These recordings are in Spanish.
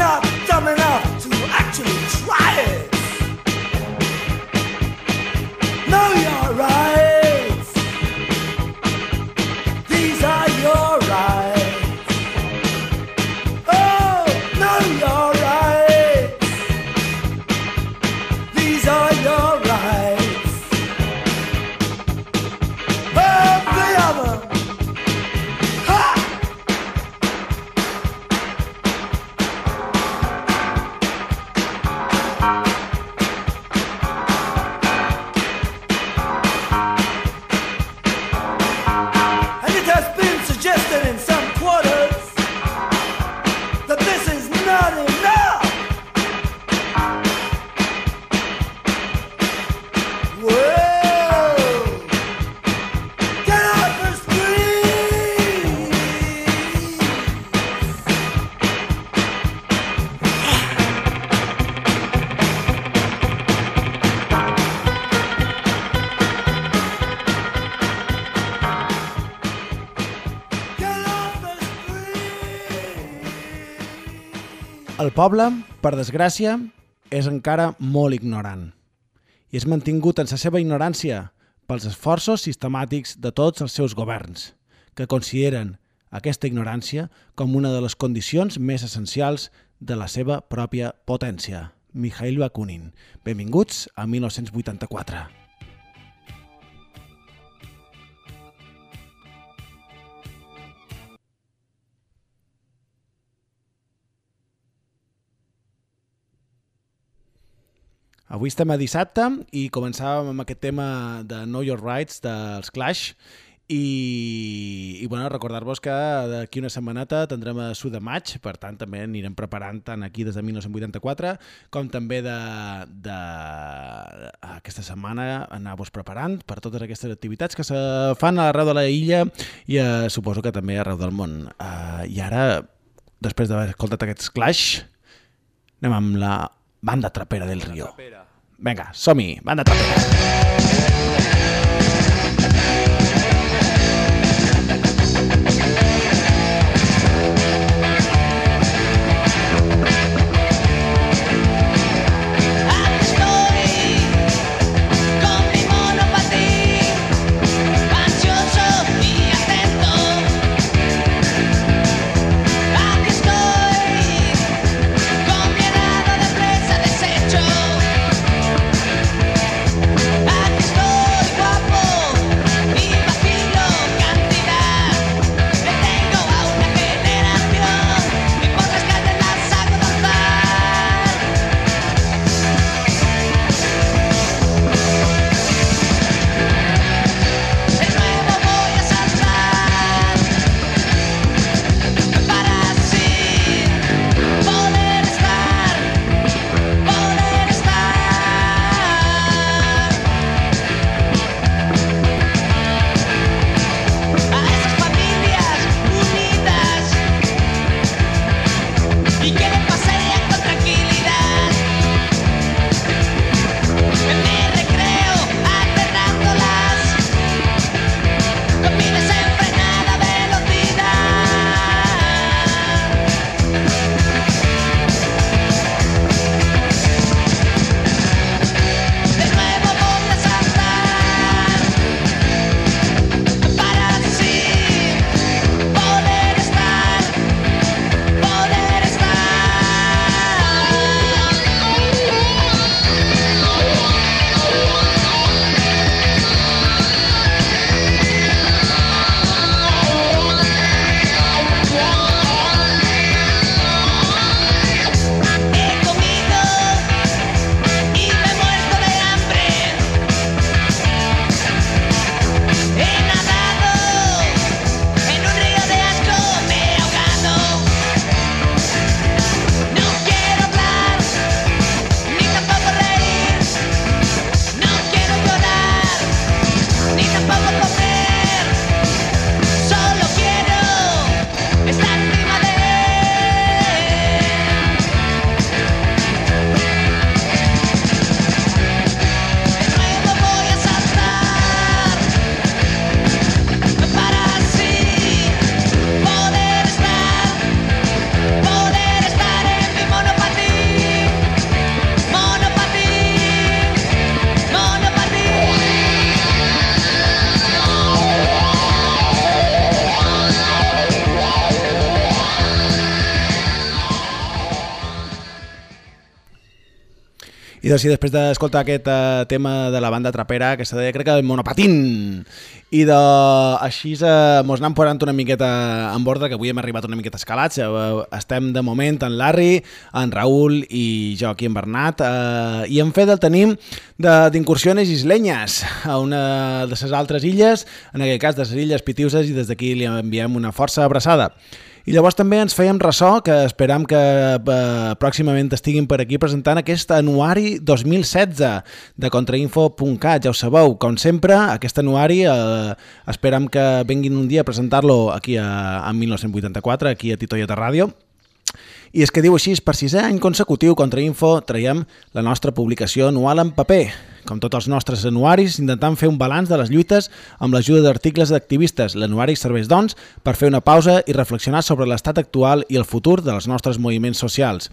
not dumb enough to actually try it. No, you're right. Poble, per desgràcia, és encara molt ignorant i és mantingut en la seva ignorància pels esforços sistemàtics de tots els seus governs, que consideren aquesta ignorància com una de les condicions més essencials de la seva pròpia potència. Mikhail Bakunin. Benvinguts a 1984. Avui estem a dissabte i començàvem amb aquest tema de Know Your Rights dels Clash i, i bueno, recordar-vos que d'aquí una setmaneta tindrem a Sud de maig, per tant també anirem preparant tant aquí des de 1984 com també de, de aquesta setmana anar-vos preparant per totes aquestes activitats que se fan a l'arreu de la illa i eh, suposo que també arreu del món. Uh, I ara, després d'haver escoltat aquests Clash, anem amb la banda trapera del Río. Venga, som-hi, banda trapera. I després d'escoltar aquest uh, tema de la banda trapera, que se deia, crec que el Monopatín, i de, així uh, mos anem posant una miqueta en borda, que avui hem arribat una miqueta escalats. Uh, estem de moment en Larry, en Raül i jo aquí en Bernat, uh, i en fet el tenim d'incursiones islenyes a una de les altres illes, en aquest cas de les illes Pitiuses, i des d'aquí li enviem una força abraçada. I llavors també ens fèiem ressò, que esperam que eh, pròximament estiguin per aquí presentant aquest anuari 2016 de contrainfo.cat. Ja ho sabeu, com sempre, aquest anuari eh, esperam que venguin un dia a presentar-lo aquí a, a 1984, aquí a Titoieta Ràdio, i és que diu així, per sisè any consecutiu contra Info traiem la nostra publicació anual en paper. Com tots els nostres anuaris, intentant fer un balanç de les lluites amb l'ajuda d'articles d'activistes. L'anuari serveix, doncs, per fer una pausa i reflexionar sobre l'estat actual i el futur dels nostres moviments socials.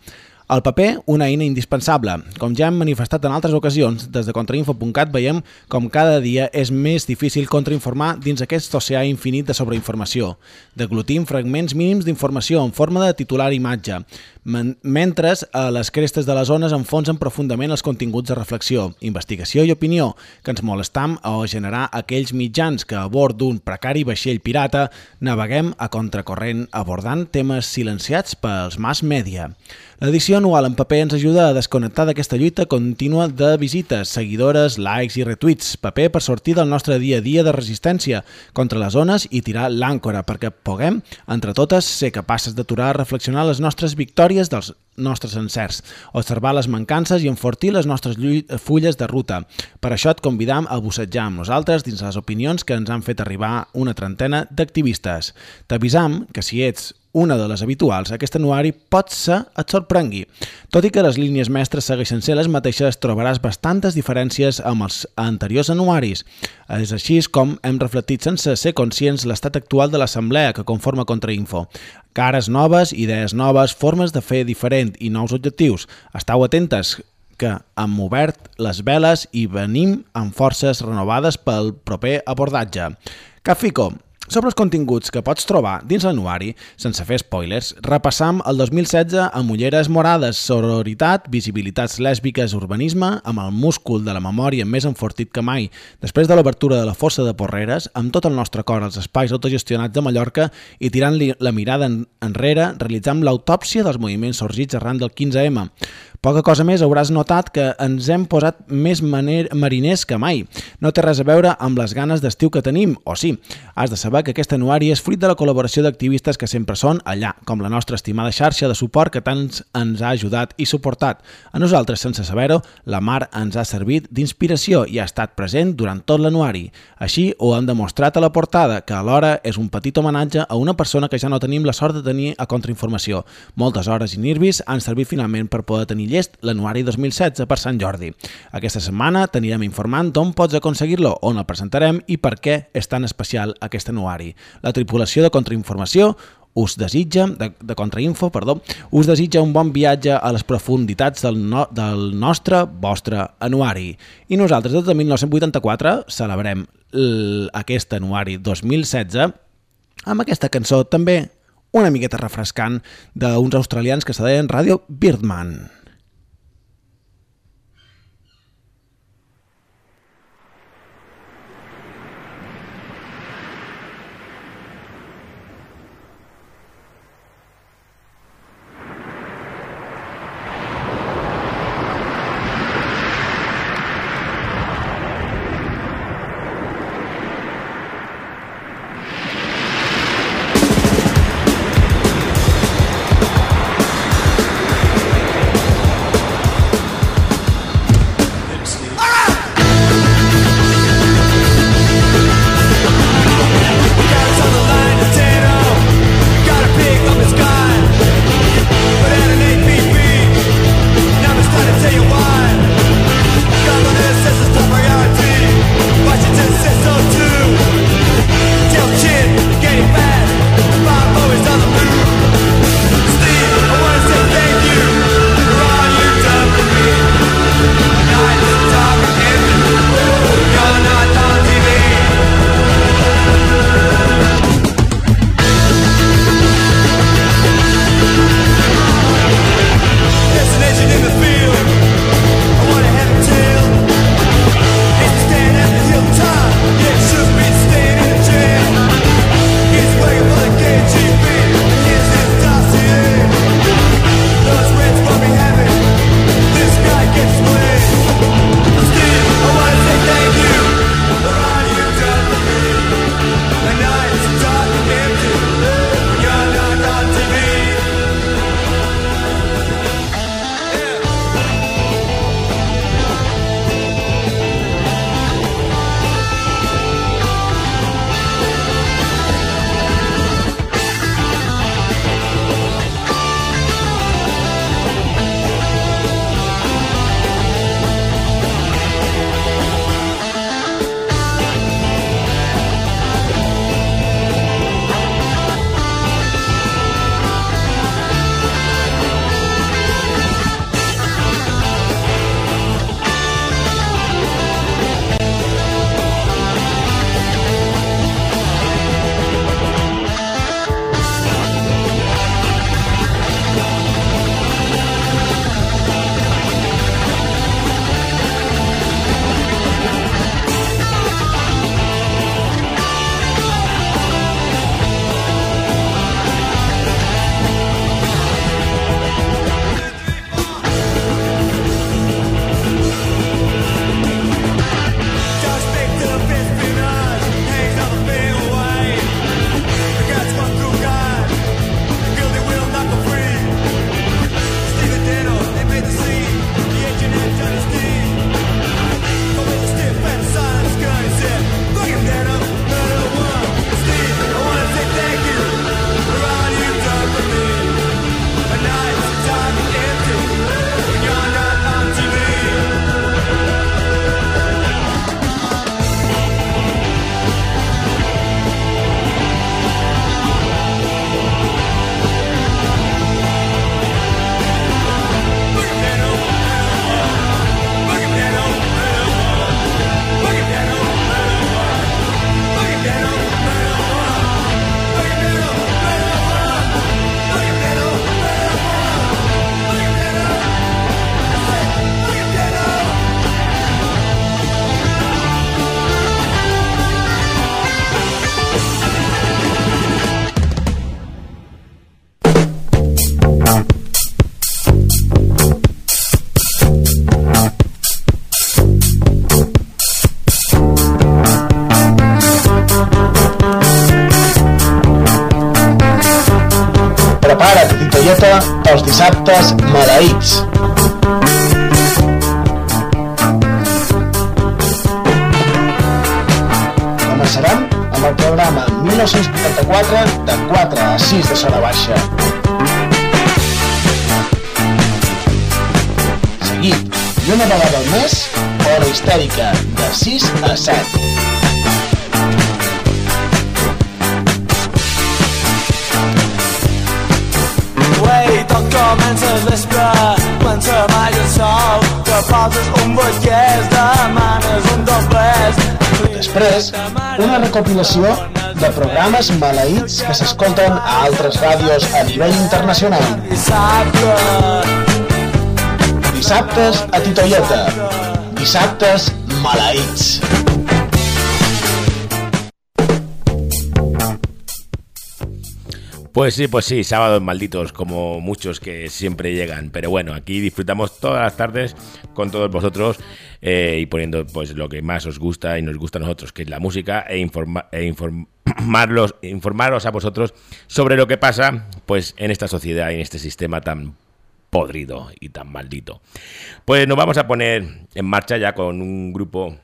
El paper, una eina indispensable. Com ja hem manifestat en altres ocasions, des de contrainfo.cat veiem com cada dia és més difícil contrainformar dins aquest oceà infinit de sobreinformació. Deglutim fragments mínims d'informació en forma de titular imatge, mentre a les crestes de les zones enfonsen profundament els continguts de reflexió, investigació i opinió, que ens molestam a generar aquells mitjans que a bord d'un precari vaixell pirata naveguem a contracorrent abordant temes silenciats pels mass media. L'edició anual en paper ens ajuda a desconnectar d'aquesta lluita contínua de visites, seguidores, likes i retuits. Paper per sortir del nostre dia a dia de resistència contra les zones i tirar l'àncora perquè puguem, entre totes, ser capaces d'aturar reflexionar les nostres victòries dels nostres encerts, observar les mancances i enfortir les nostres fulles de ruta. Per això et convidam a bussetjar amb nosaltres dins les opinions que ens han fet arribar una trentena d'activistes. T'avisam que si ets una de les habituals, aquest anuari pot ser et sorprengui. Tot i que les línies mestres segueixen ser les mateixes, trobaràs bastantes diferències amb els anteriors anuaris. És així com hem reflectit sense ser conscients l'estat actual de l'assemblea que conforma Contrainfo. Cares noves, idees noves, formes de fer diferent i nous objectius. Estau atentes que hem obert les veles i venim amb forces renovades pel proper abordatge. Cafico, sobre els continguts que pots trobar dins l'anuari, sense fer spoilers, repassam el 2016 amb ulleres morades, sororitat, visibilitats lèsbiques, urbanisme, amb el múscul de la memòria més enfortit que mai, després de l'obertura de la fossa de Porreres, amb tot el nostre cor als espais autogestionats de Mallorca i tirant-li la mirada en, enrere, realitzant l'autòpsia dels moviments sorgits arran del 15M. Poca cosa més hauràs notat que ens hem posat més maner, mariners que mai. No té res a veure amb les ganes d'estiu que tenim, o sí. Has de saber que aquest anuari és fruit de la col·laboració d'activistes que sempre són allà, com la nostra estimada xarxa de suport que tant ens ha ajudat i suportat. A nosaltres, sense saber-ho, la Mar ens ha servit d'inspiració i ha estat present durant tot l'anuari. Així ho hem demostrat a la portada, que alhora és un petit homenatge a una persona que ja no tenim la sort de tenir a contrainformació. Moltes hores i nervis han servit finalment per poder tenir llest l'anuari 2016 per Sant Jordi. Aquesta setmana t'anirem informant d'on pots aconseguir-lo, on el presentarem i per què és tan especial aquest anuari. La tripulació de contrainformació us desitja, de, de Contrainfo, perdó, us desitja un bon viatge a les profunditats del, no, del nostre, vostre anuari. I nosaltres, des de 1984, celebrem aquest anuari 2016 amb aquesta cançó també una miqueta refrescant d'uns australians que se deien Radio Birdman. Pels dissabtes maleïts. Començarem amb el programa 1984 de 4 a 6 de Sora Baixa. Seguit, i una vegada al mes, hora histèrica, de 6 a 7. Comença al vespre quan se balla el sol que poses un botllès demanes un doblès Després, una recopilació de programes maleïts que s'escolten a altres ràdios a nivell internacional. dissabte Dissabtes a Titoieta. Dissabtes maleïts. Pues sí, pues sí, sábados malditos, como muchos que siempre llegan. Pero bueno, aquí disfrutamos todas las tardes con todos vosotros eh, y poniendo pues lo que más os gusta y nos gusta a nosotros, que es la música, e, informa- e informarlos, informaros a vosotros sobre lo que pasa pues en esta sociedad y en este sistema tan podrido y tan maldito. Pues nos vamos a poner en marcha ya con un grupo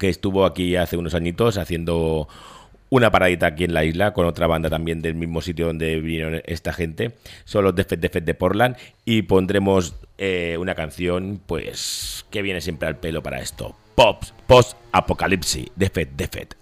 que estuvo aquí hace unos añitos haciendo una paradita aquí en la isla con otra banda también del mismo sitio donde vinieron esta gente. Son los Defet Defet de Portland y pondremos eh, una canción pues que viene siempre al pelo para esto. Pops, Post Apocalipsis, Defet Defet.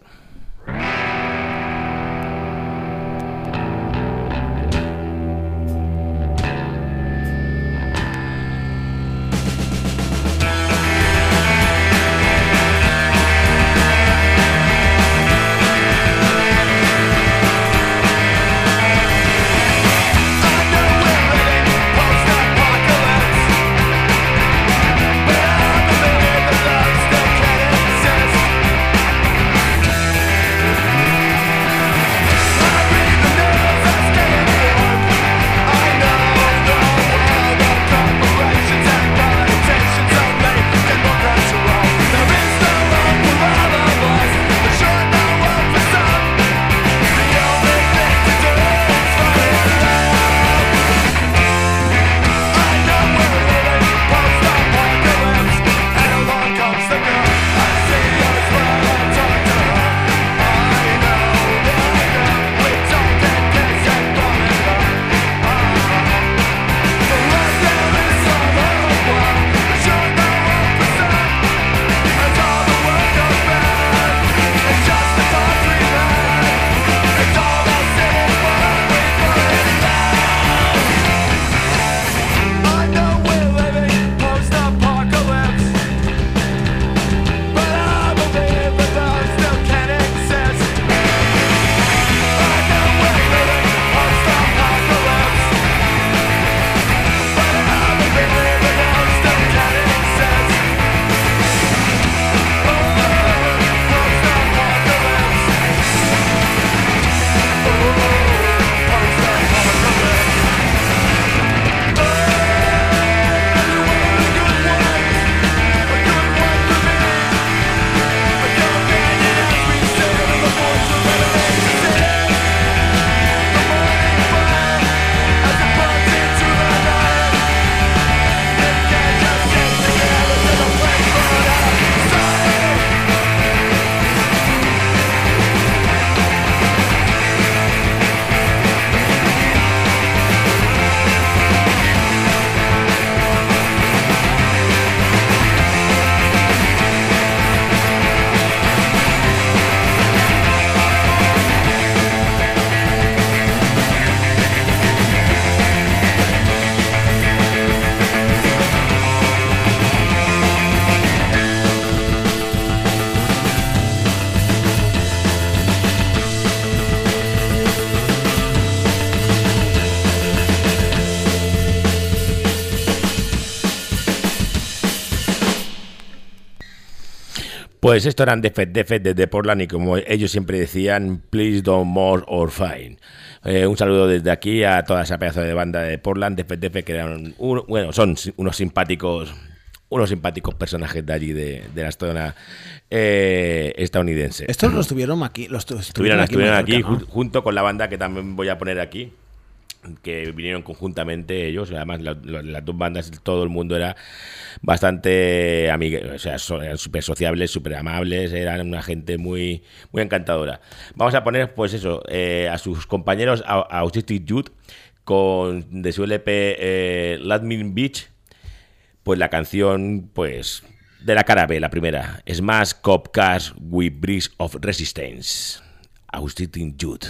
Pues esto eran Defet Defet desde Portland y como ellos siempre decían, please don't more or fine. Eh, un saludo desde aquí a toda esa pedazo de banda de Portland, Defet Defet, que eran, un- bueno, son unos simpáticos unos simpáticos personajes de allí, de, de la zona eh, estadounidense. Estos los tuvieron aquí. Los tu- Estuvieron, estuvieron aquí junto con la banda que también voy a poner aquí, que vinieron conjuntamente ellos, además la- la- las dos bandas, todo el mundo era bastante amigue, o sea, eran súper sociables, súper amables, eran una gente muy, muy encantadora. Vamos a poner, pues eso, eh, a sus compañeros, a, a Autistic con de su LP eh, Ladmin Beach, pues la canción, pues, de la cara B, la primera. Smash Cop Cars with Breeze of Resistance. Austin Youth.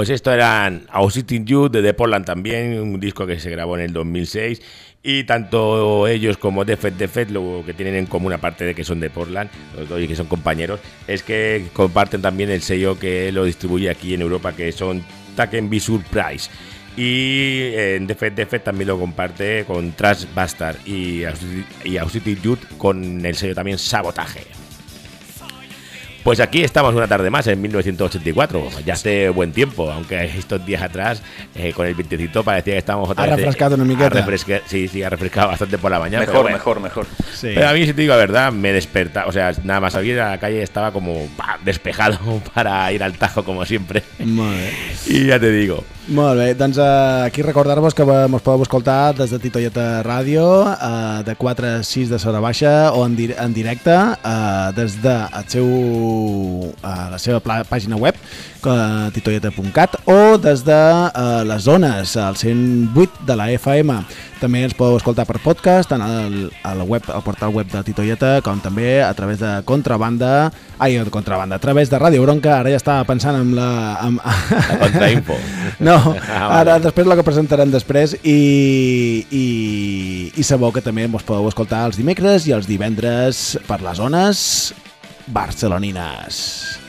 Pues esto eran Ausiting Youth de The Portland también, un disco que se grabó en el 2006 y tanto ellos como Defet Defet lo que tienen en común aparte de que son de Portland, los dos y que son compañeros, es que comparten también el sello que lo distribuye aquí en Europa que son Taken B Surprise. Y eh, en Defet Defet también lo comparte con Trash Bastard y, Ausi- y Youth con el sello también Sabotaje. Pues aquí estamos una tarde más, en 1984. Ya hace buen tiempo, aunque estos días atrás, eh, con el vientecito, parecía que estábamos otra Ha vez. refrescado ha miqueta. refresca- sí, sí, ha refrescado bastante por la mañana. pero Mejor, bueno. mejor, mejor. Sí. Pero a mí, si te digo la verdad, me desperta. O sea, nada más salir a la calle estaba como despejado para ir al tajo, como siempre. Bé. Y ya te digo. Molt bé, doncs eh, aquí recordar-vos que eh, mos podeu escoltar des de Titoieta Ràdio eh, de 4 a 6 de Sora Baixa o en, dir en directe eh, des de el seu, eh, la seva pàgina web eh, titoieta.cat o des de eh, les zones al 108 de la FM també ens podeu escoltar per podcast tant al, al, web, al portal web de Titoieta com també a través de Contrabanda ai, de Contrabanda, a través de Ràdio Bronca ara ja estava pensant en la... Amb, La contrainfo. no, Ah, ara després la que presentarem després i, i, i sabeu que també ens podeu escoltar els dimecres i els divendres per les zones barcelonines.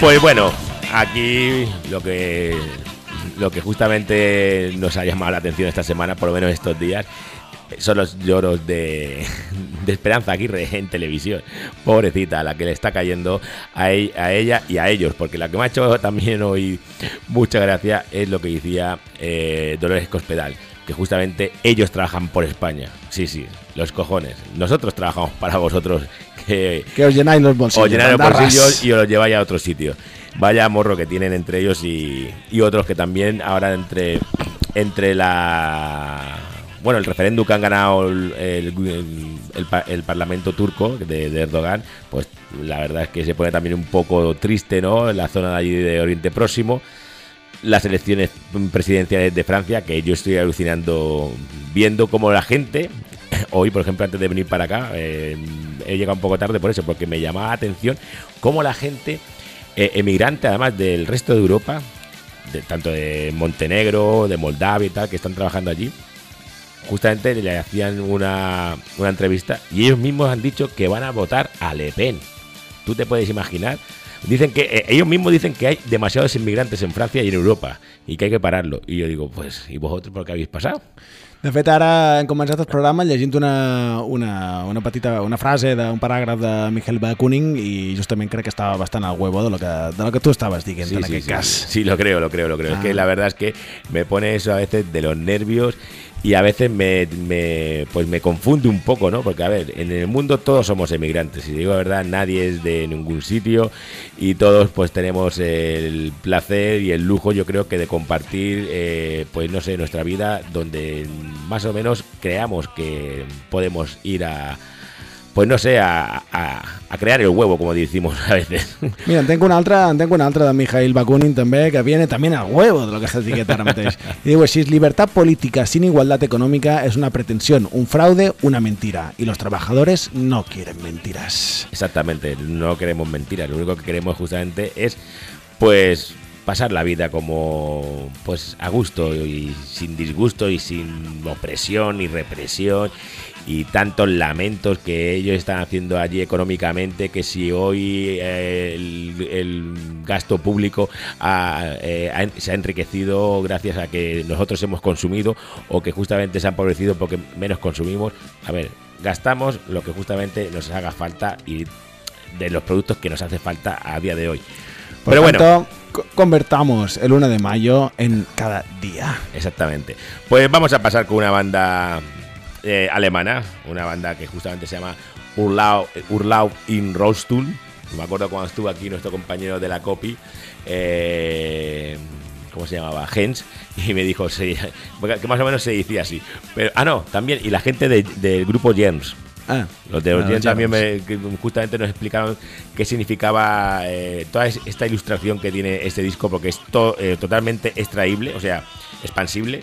Pues bueno, aquí lo que lo que justamente nos ha llamado la atención esta semana, por lo menos estos días, son los lloros de, de Esperanza Aguirre en televisión. Pobrecita, la que le está cayendo a, e- a ella y a ellos, porque la que me ha hecho también hoy mucha gracia es lo que decía eh, Dolores Cospedal, que justamente ellos trabajan por España. Sí, sí, los cojones. Nosotros trabajamos para vosotros, que, Que os llenáis los bolsillos. los y os los lleváis a otro sitio. Vaya morro que tienen entre ellos y, y otros que también ahora entre, entre la... Bueno, el referéndum que han ganado el, el- el pa- el Parlamento turco de, de Erdogan, pues la verdad es que se pone también un poco triste, ¿no? En la zona de allí de Oriente Próximo las elecciones presidenciales de Francia, que yo estoy alucinando viendo cómo la gente, hoy por ejemplo antes de venir para acá, eh, he llegado un poco tarde por eso, porque me llamaba la atención cómo la gente eh, emigrante, además del resto de Europa, tanto de Montenegro, de Moldavia y tal, que están trabajando allí, justamente le hacían una, una entrevista y ellos mismos han dicho que van a votar a Le Pen. ¿Tú te puedes imaginar? Dicen que eh, ellos mismos dicen que hay demasiados inmigrantes en Francia y en Europa y que hay que pararlo. Y yo digo, pues, ¿y vosotros por qué habéis pasado? De fet, ara hem començat el programa llegint una, una, una petita una frase d'un paràgraf de Michael Bakunin i justament crec que estava bastant al huevo de lo que, de lo que tu estaves dient en aquest sí, cas. sí, lo creo, lo creo, lo creo. Es Ah. que la verdad es que me pone eso a veces de los nervios y a veces me, me- pues me confunde un poco, ¿no? Porque, a ver, en el mundo todos somos emigrantes. Y digo la verdad, nadie es de ningún sitio y todos pues tenemos el placer y el lujo, yo creo que de compartir, eh, pues no sé, nuestra vida donde más o menos creamos que podemos ir a... Pues no sé, a, a- a crear el huevo, como decimos a veces. Mira, en tenc una altra, en tenc una altra de Mikhail Bakunin també, que viene també al huevo de lo que estàs dient ara mateix. I diu així, libertad política sin igualdad económica es una pretensión, un fraude, una mentira. Y los trabajadores no quieren mentiras. Exactamente, no queremos mentiras, lo único que queremos justamente es pues pasar la vida como pues a gusto y sin disgusto y sin opresión y represión y tantos lamentos que ellos están haciendo allí económicamente que si hoy eh, el, el gasto público ha, eh, ha- se ha enriquecido gracias a que nosotros hemos consumido o que justamente se ha empobrecido porque menos consumimos a ver gastamos lo que justamente nos haga falta y de los productos que nos hace falta a día de hoy Por pero bueno tanto, convertamos el 1 de mayo en cada día. Exactamente. Pues vamos a pasar con una banda eh, alemana, una banda que justamente se llama Urlau, Urlaub in Rollstuhl. Me acuerdo cuando estuvo aquí nuestro compañero de la copy, eh, ¿cómo se llamaba? Hens, y me dijo sí, que más o menos se decía así. Pero, ah, no, también, y la gente de- del grupo Jens. Ah, Los de ya también me- justamente nos explicaron qué significaba eh, toda es- esta ilustración que tiene este disco, porque es to- eh, totalmente extraíble, o sea, expansible.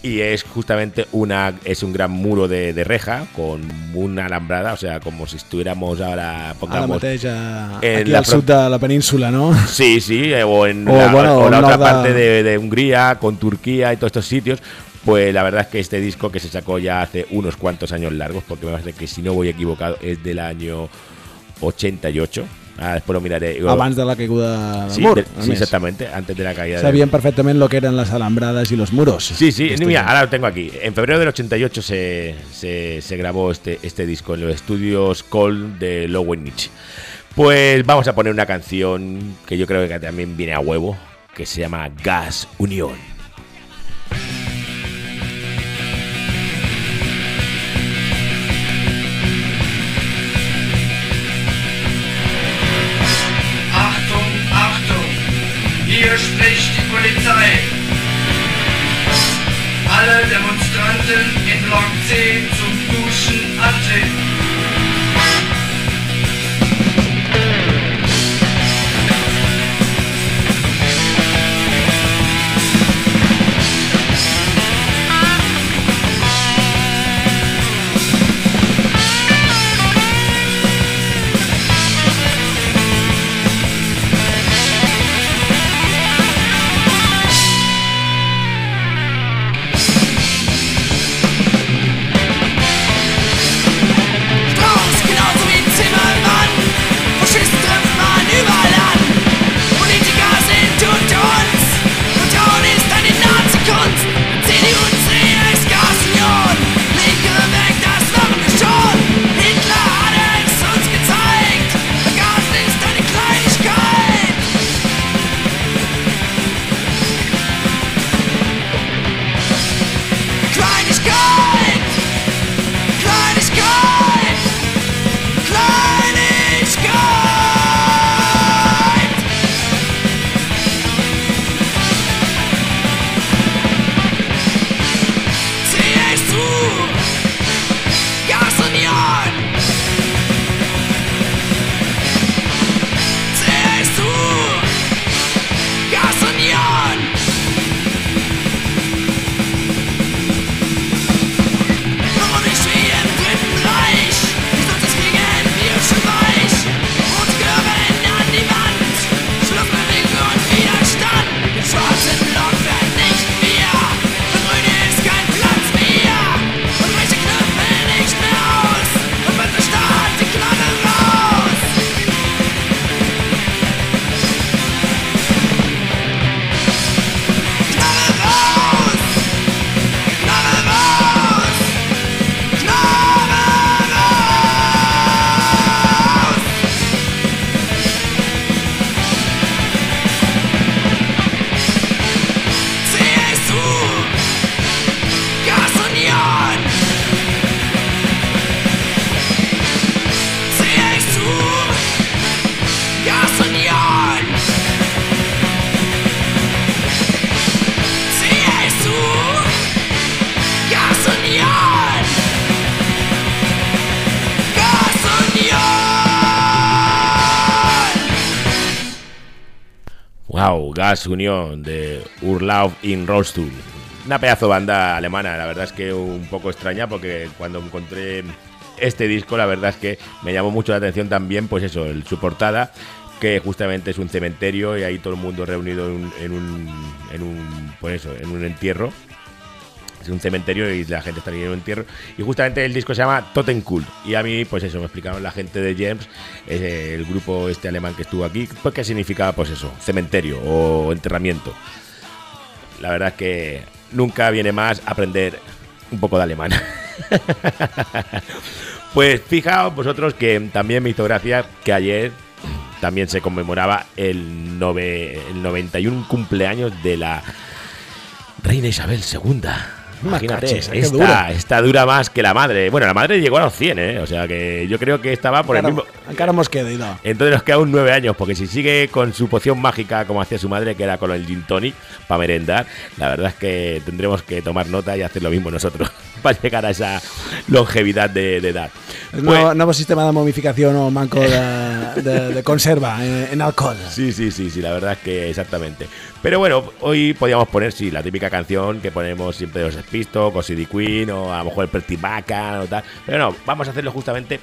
Y es justamente una es un gran muro de, de reja con una alambrada, o sea, como si estuviéramos ahora, pongamos, mateix a, en aquí la al front- sud de la península, no? Sí, sí, eh, o en O, la, bueno, o la al otra de- parte de, de Hungría, con Turquía y todos estos sitios. Pues la verdad es que este disco que se sacó ya hace unos cuantos años largos, porque me parece que si no voy equivocado es del año 88. Ah, después lo miraré. Abans de la caiguda del sí, mur. de- sí, més. exactamente, antes de la caída. Sabían perfectamente lo que eran las alambradas y los muros. Sí, sí, mira, ahora lo tengo aquí. En febrero del 88 se, se, se grabó este, este disco en los estudios Col de Lowenich. Pues vamos a poner una canción que yo creo que también viene a huevo, que se llama Gas Unión. Hier spricht die Polizei. Alle Demonstranten in Block C zum Duschen antreten. Gas Unión de Urlaub in Rostul. Una pedazo banda alemana, la verdad es que un poco extraña porque cuando encontré este disco, la verdad es que me llamó mucho la atención también, pues eso, el, su portada, que justamente es un cementerio y ahí todo el mundo reunido en un, en un, en un, pues eso, en un entierro. Un cementerio y la gente está en un entierro. Y justamente el disco se llama Totem. Y a mí, pues eso, me explicaron la gente de James, eh, el grupo este alemán que estuvo aquí, pues qué significaba, pues eso, cementerio o enterramiento. La verdad es que nunca viene más aprender un poco de alemán. pues fijaos vosotros que también me hizo gracia que ayer también se conmemoraba el, nove- el 91 cumpleaños de la reina Isabel II. Imagínate, esta, dura. esta dura más que la madre. Bueno, la madre llegó a los 100, ¿eh? O sea que yo creo que estaba por el mismo... encara mos queda, idò. Entonces nos queda un nueve años, porque si sigue con su poción mágica como hacía su madre, que era con el gin tonic para merendar, la verdad es que tendremos que tomar nota y hacer lo mismo nosotros para llegar a esa longevidad de, de edad. Pues- nuevo, nuevo sistema de momificación o manco de, de- de conserva en, en alcohol. Sí, sí, sí, sí, la verdad es que exactamente. Pero bueno, hoy podíamos poner, sí, la típica canción que ponemos siempre de los Spisto, con CD Queen, o a lo mejor el Pretty Bacán o tal. Pero no, vamos a hacerlo justamente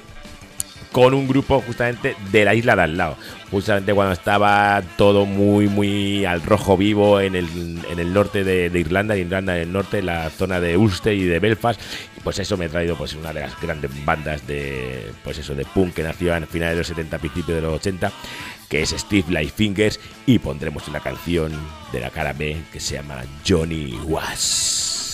con un grupo justamente de la isla de al lado. Justamente cuando estaba todo muy, muy al rojo vivo en el, en el norte de, de Irlanda, en Irlanda del Norte, en la zona de Ulster y de Belfast. Pues eso me ha traído pues una de las grandes bandas de, pues eso, de punk que nació a finales de los 70, principios de los 80, que es Steve Lightfingers. Y pondremos una canción de la cara B que se llama Johnny Was.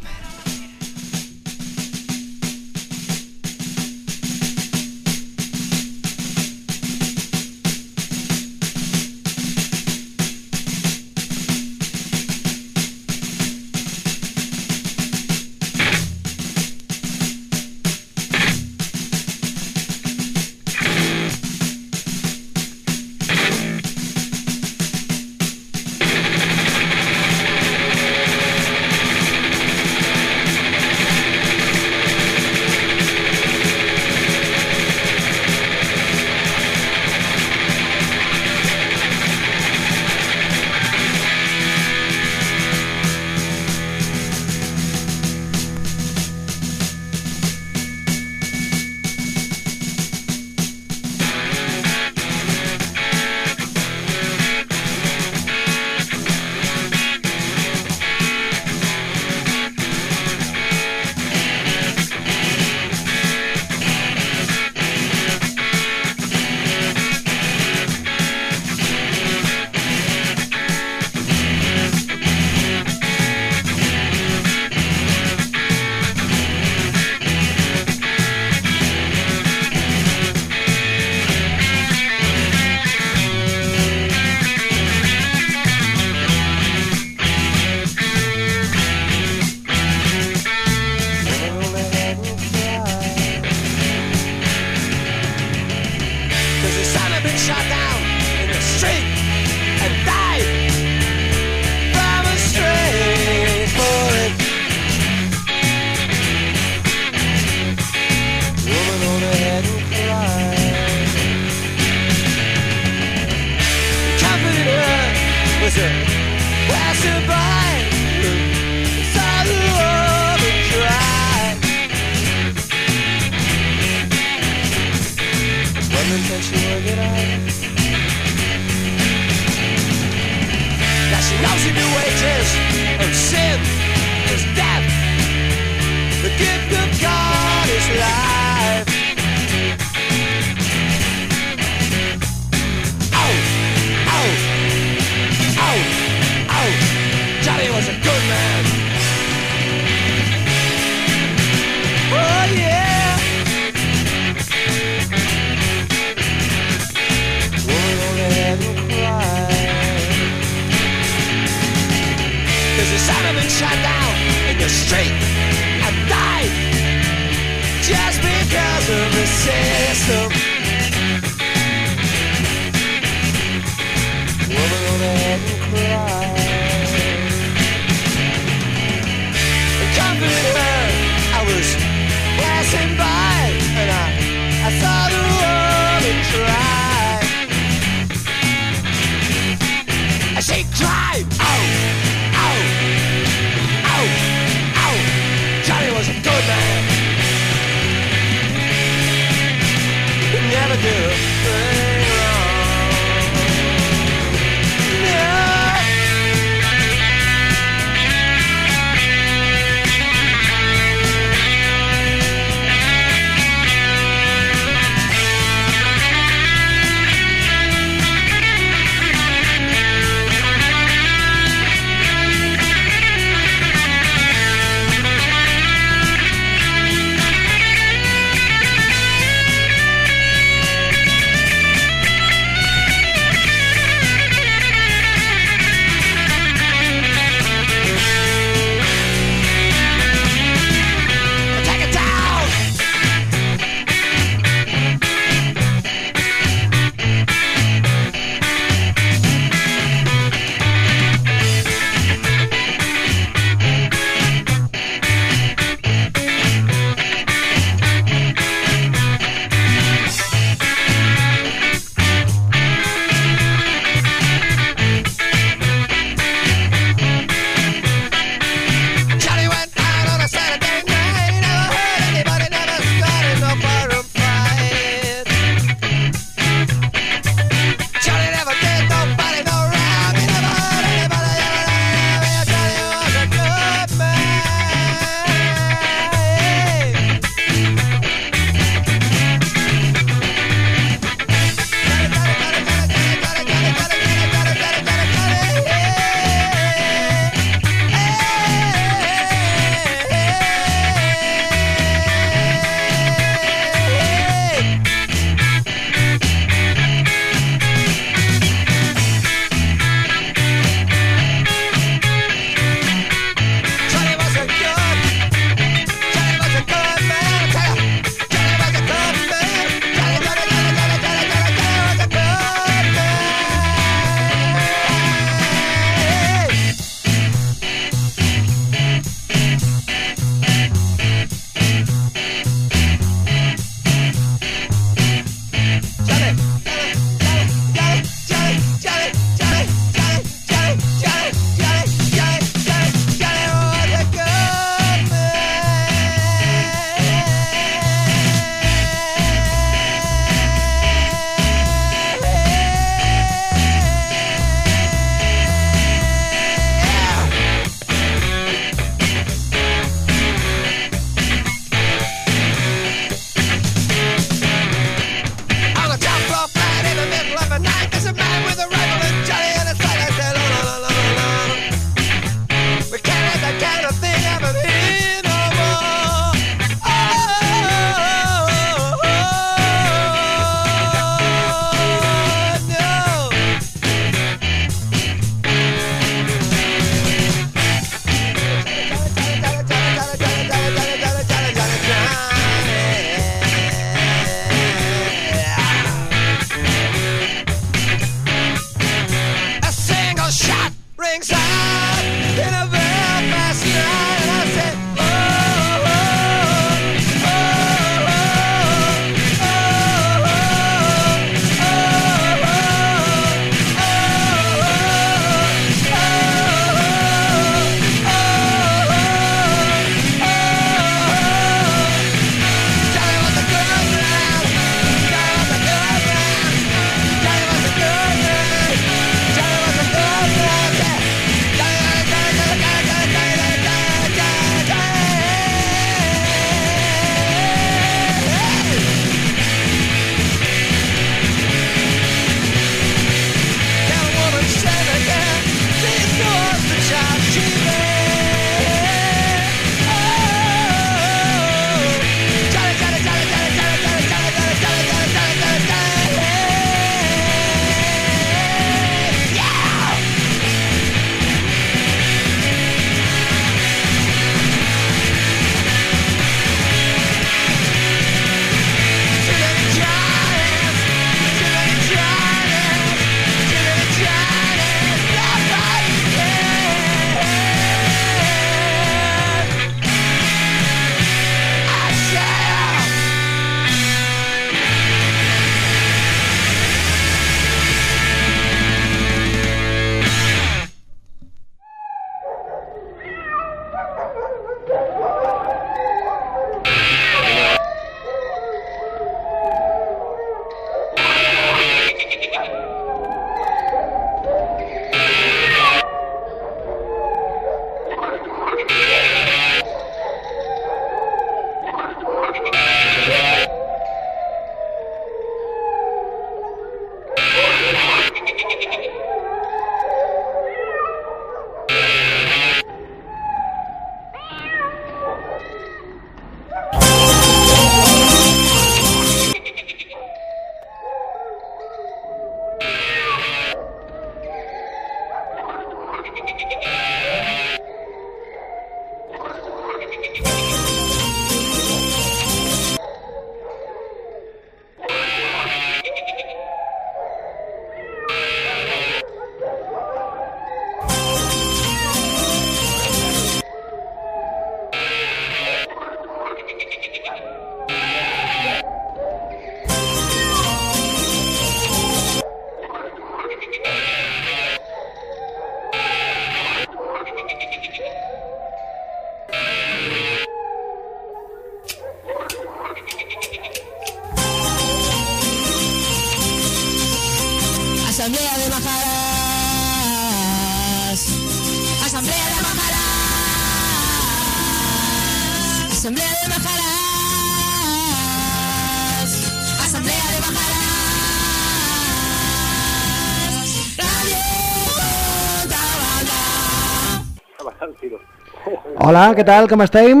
Hola, què tal, com estem?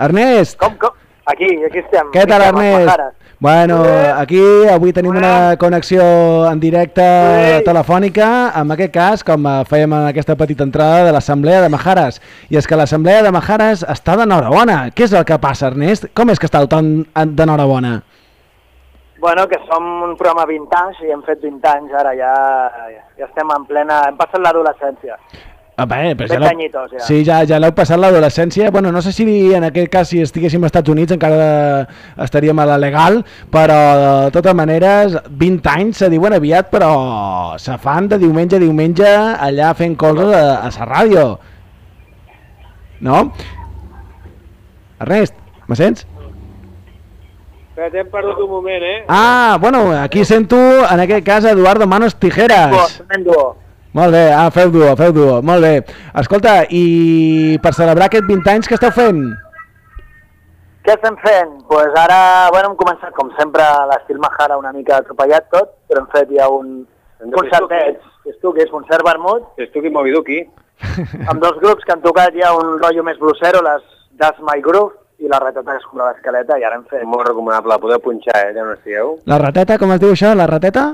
Ernest, Com, com? Aquí, aquí estem. què tal, Ernest? Bueno, aquí avui tenim una connexió en directe telefònica, en aquest cas, com fèiem en aquesta petita entrada de l'Assemblea de Majares. I és que l'Assemblea de Majares està d'enhorabona. Què és el que passa, Ernest? Com és que estàu tan d'enhorabona? Bueno, que som un programa vintage i hem fet 20 anys, ara ja, ja estem en plena... Hem passat l'adolescència. Ah, bé, però ja canyitos, ja. Sí, ja, ja l'heu passat l'adolescència. Bueno, no sé si en aquest cas, si estiguéssim als Estats Units, encara estaríem a la legal, però de totes maneres, 20 anys se diuen aviat, però se fan de diumenge a diumenge allà fent coses a, a la ràdio. No? Ernest, me sents? Espera, t'hem perdut un moment, eh? Ah, bueno, aquí sento, en aquest cas, Eduardo Manos Duo, Tijeras. tremend duo. Molt bé, ah, feu duo, feu duo, molt bé. Escolta, i per celebrar aquests 20 anys, què esteu fent? Què estem fent? Doncs pues ara, bueno, hem començat, com sempre, l'estil Mahara una mica atropellat tot, però hem fet ja un Hem de concertet, estuquis, concert vermut, Estuki Moviduki. amb dos grups que han tocat ja un rotllo més bluesero, les That's My Groove i la retata que es compra l'escaleta, i ara hem fet... Molt recomanable, podeu punxar, eh, ja on estigueu. La rateta, com es diu això, la rateta?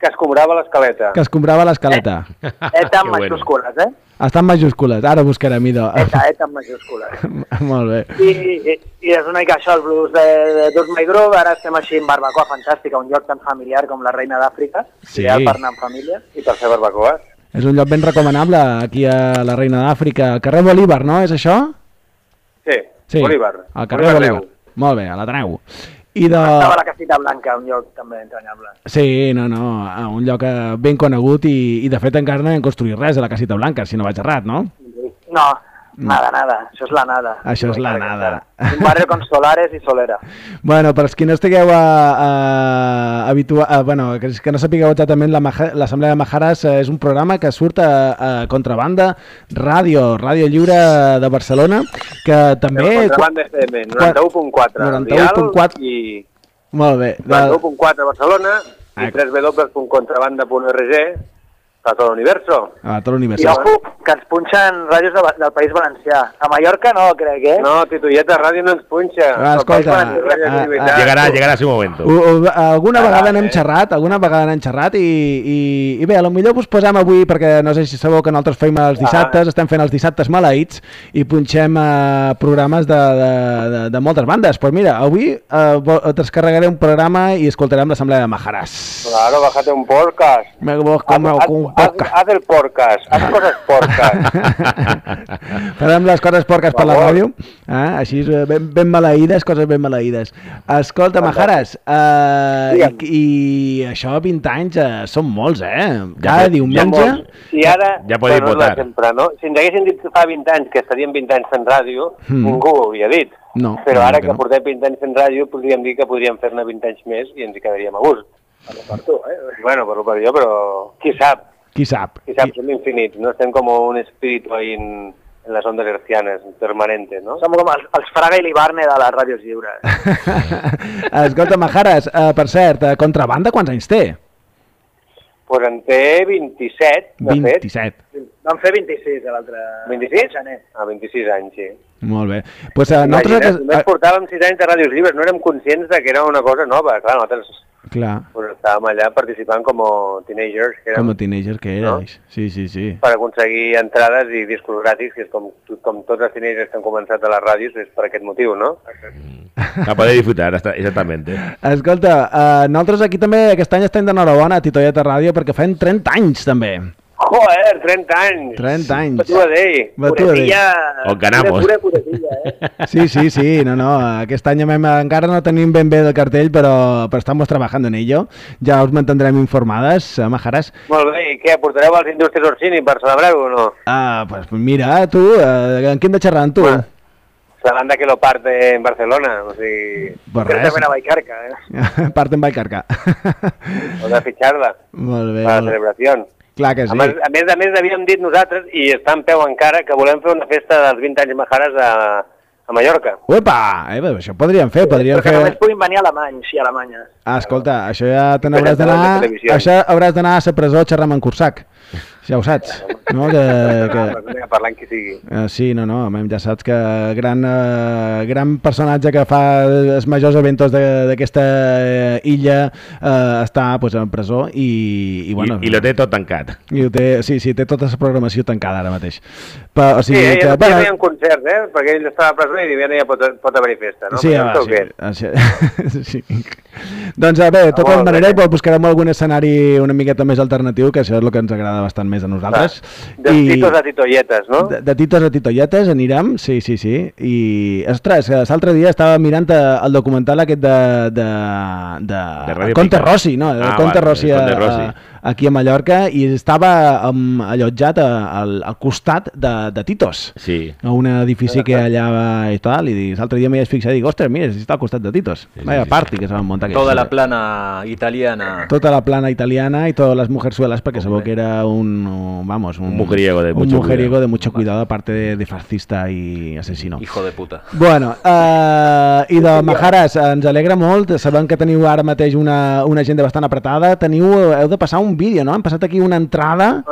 Que es comprava l'escaleta. Que es comprava l'escaleta. ETA amb Que bueno. majúscules, eh? Està en majúscules, ara buscarem, idò. ETA, ETA amb majúscules. molt bé. I, i, i és una mica això, el blues de, de Dos My Groove, ara estem així en barbacoa fantàstica, un lloc tan familiar com la Reina d'Àfrica, Sí. ideal per anar en família. I per fer barbacoes. És un lloc ben recomanable aquí a la Reina d'Àfrica. Al carrer Bolívar, no? És això? Sí, Bolívar. Al carrer Bolívar. Molt bé, a l'Ateneu. I de... Estava a la Casita Blanca, un lloc també entranyable. Sí, no, no, un lloc eh, ben conegut i, i de fet encara no hem construït res a la Casita Blanca, si no vaig errat, no? No, nada, nada, això és la nada. Això és la nada. Un barri con solares i solera. Bueno, per als qui no estigueu a, a, habitua, a, bueno, que, que no sapigueu exactament, la l'Assemblea de Majares eh, és un programa que surt a, a Contrabanda Ràdio, Ràdio Lliure de Barcelona, que també... Contrabanda FM, 91.4. 91.4. I Molt bé. De, 91.4 Barcelona i www.contrabanda.org a tot l'universo. a tot l'univers. I ojo, que ens punxen ràdios de, del País Valencià. A Mallorca no, crec, eh? No, Titulleta Ràdio no ens punxa. Ah, escolta, ah, Llibertat. ah. Llegarà, llegarà su momento. U, u, alguna Ah, vegada n'hem eh. xerrat, alguna vegada n'hem xerrat i, i, i bé, a lo millor us posem avui, perquè no sé si sabeu que nosaltres fem els dissabtes, estem fent els dissabtes maleïts i punxem eh, programes de, de, de, de moltes bandes. Doncs pues mira, avui eh, descarregaré un programa i escoltarem l'Assemblea de Majaras. Claro, bájate un podcast. Me voy com, com un haz- haz el podcast, haz cosas podcast. Farem les coses porques per la ràdio, eh? així eh, ben, ben maleïdes, coses ben maleïdes. Escolta, Majares, eh, i, i això 20 anys eh, són molts, eh? Cada Ja- diumenge... I ara, Ja podeu bueno, votar. Sempre, no? Si ens haguessin dit fa 20 anys que estaríem 20 anys fent ràdio, Mm. ningú ho havia dit. No, Però no, ara que que, no. portem 20 anys fent ràdio, podríem dir que podríem fer-ne 20 anys més i ens hi quedaríem a gust. Parlo per tu, eh? Bueno, parlo per jo, però qui sap? Qui sap? Qui sap, som infinits, no estem com un espíritu ahí en, en las ondas hercianes, permanente, no? Som com els, els Fraga i l'Ibarne de les ràdios lliures. Escolta, Majares, eh, per cert, eh, Contrabanda quants anys té? Pues en té 27, de fet. 27. Vam fer 26 a l'altre... 26? gener. A 26 anys, sí. Molt bé. Pues, eh, nosaltres... Imagina't, només portàvem 6 anys de ràdios llibres, no érem conscients de que era una cosa nova. Clar, nosaltres Clar, pues, estàvem allà participant com a teenagers, que érem, com a teenager que eres. Sí, sí, sí. per aconseguir entrades i discos gratis, que és com, com tots els teenagers que han començat a les ràdios, és per aquest motiu, no? A poder disfrutar, hasta- exactamente. Escolta, uh, nosaltres aquí també aquest any estem d'enhorabona a Titoieta Ràdio perquè fem 30 anys també. Joder, 30 anys! 30 anys. Batuda d'ell! Batuda d'ell. Os ganamos. Pura, pura puretilla, eh? Sí, sí, sí, no, no, aquest any hem, encara no tenim ben bé el cartell, però, però estamos trabajando en ello. Ja us mantendrem informades, eh, Majares. Molt bé, i què, portareu als Indústries Orsini per celebrar-ho o no? Ah, pues mira, tu, eh, en quin de xerrar amb tu? Bueno. Salanda que lo parte en Barcelona, o sigui... Pues Que res, també a Vallcarca, eh? part en Vallcarca. O de fitxar-la molt bé, per la celebració. Clar que sí. A més, a més, a més, havíem dit nosaltres, i està en peu encara, que volem fer una festa dels 20 anys Majares a, a Mallorca. Uepa! Eh, bé, això podríem fer, podríem Però que fer... només puguin venir alemanys i alemanyes. Ah, escolta, això ja te n'hauràs d'anar... Això hauràs d'anar a la presó a xerrar amb en Cursac. Ja ho saps, no? Que, que... Que... Parlant qui sigui. Uh, sí, no, no, ja saps que gran, uh, gran personatge que fa els majors eventos de- d'aquesta uh, illa uh, està pues, en presó i, i, bueno, I, I lo té tot tancat. i ho té, sí, sí, té tota la programació tancada ara mateix. Però, o Sí, sigui, sí que, ja, ja bueno, feien concerts, eh? Perquè ell estava a presó i ja pot, pot haver-hi festa, no? Sí, ja sí, què? sí, sí. Doncs a bé, de totes molt bé. maneres, pues, buscarem algun escenari una miqueta més alternatiu, que això és el que ens agrada bastant més a nosaltres. De titos a titolletes, no? De, de titos a titolletes anirem, sí, sí, sí. I, ostres, que l'altre dia estava mirant eh, el documental aquest de... de, de, De Conte Pica. Rossi, no? De Ah, Conte vale, Rossi, Conte a- Rossi. a- aquí a Mallorca i estava um, allotjat a, al, al costat de, de Titos Sí. a un edifici que allà va i tal, i l'altre dia m'hi vaig fixar i dic, ostres, mira, si està al costat de Titos. Sí, sí, Vaya sí. party que se van muntar. Toda aquells. la plana italiana. Tota la plana italiana y todas las mujerzuelas, porque sabía que era un, vamos, un, Un mujeriego de un mucho mujeriego cuidado. de mucho cuidado, aparte de, de fascista y asesino. Hijo de puta. Bueno, uh, i de Majares, ens alegra molt, sabem que teniu ara mateix una, una agenda bastant apretada, teniu, heu de passar un vídeo, no? Hem passat aquí una entrada...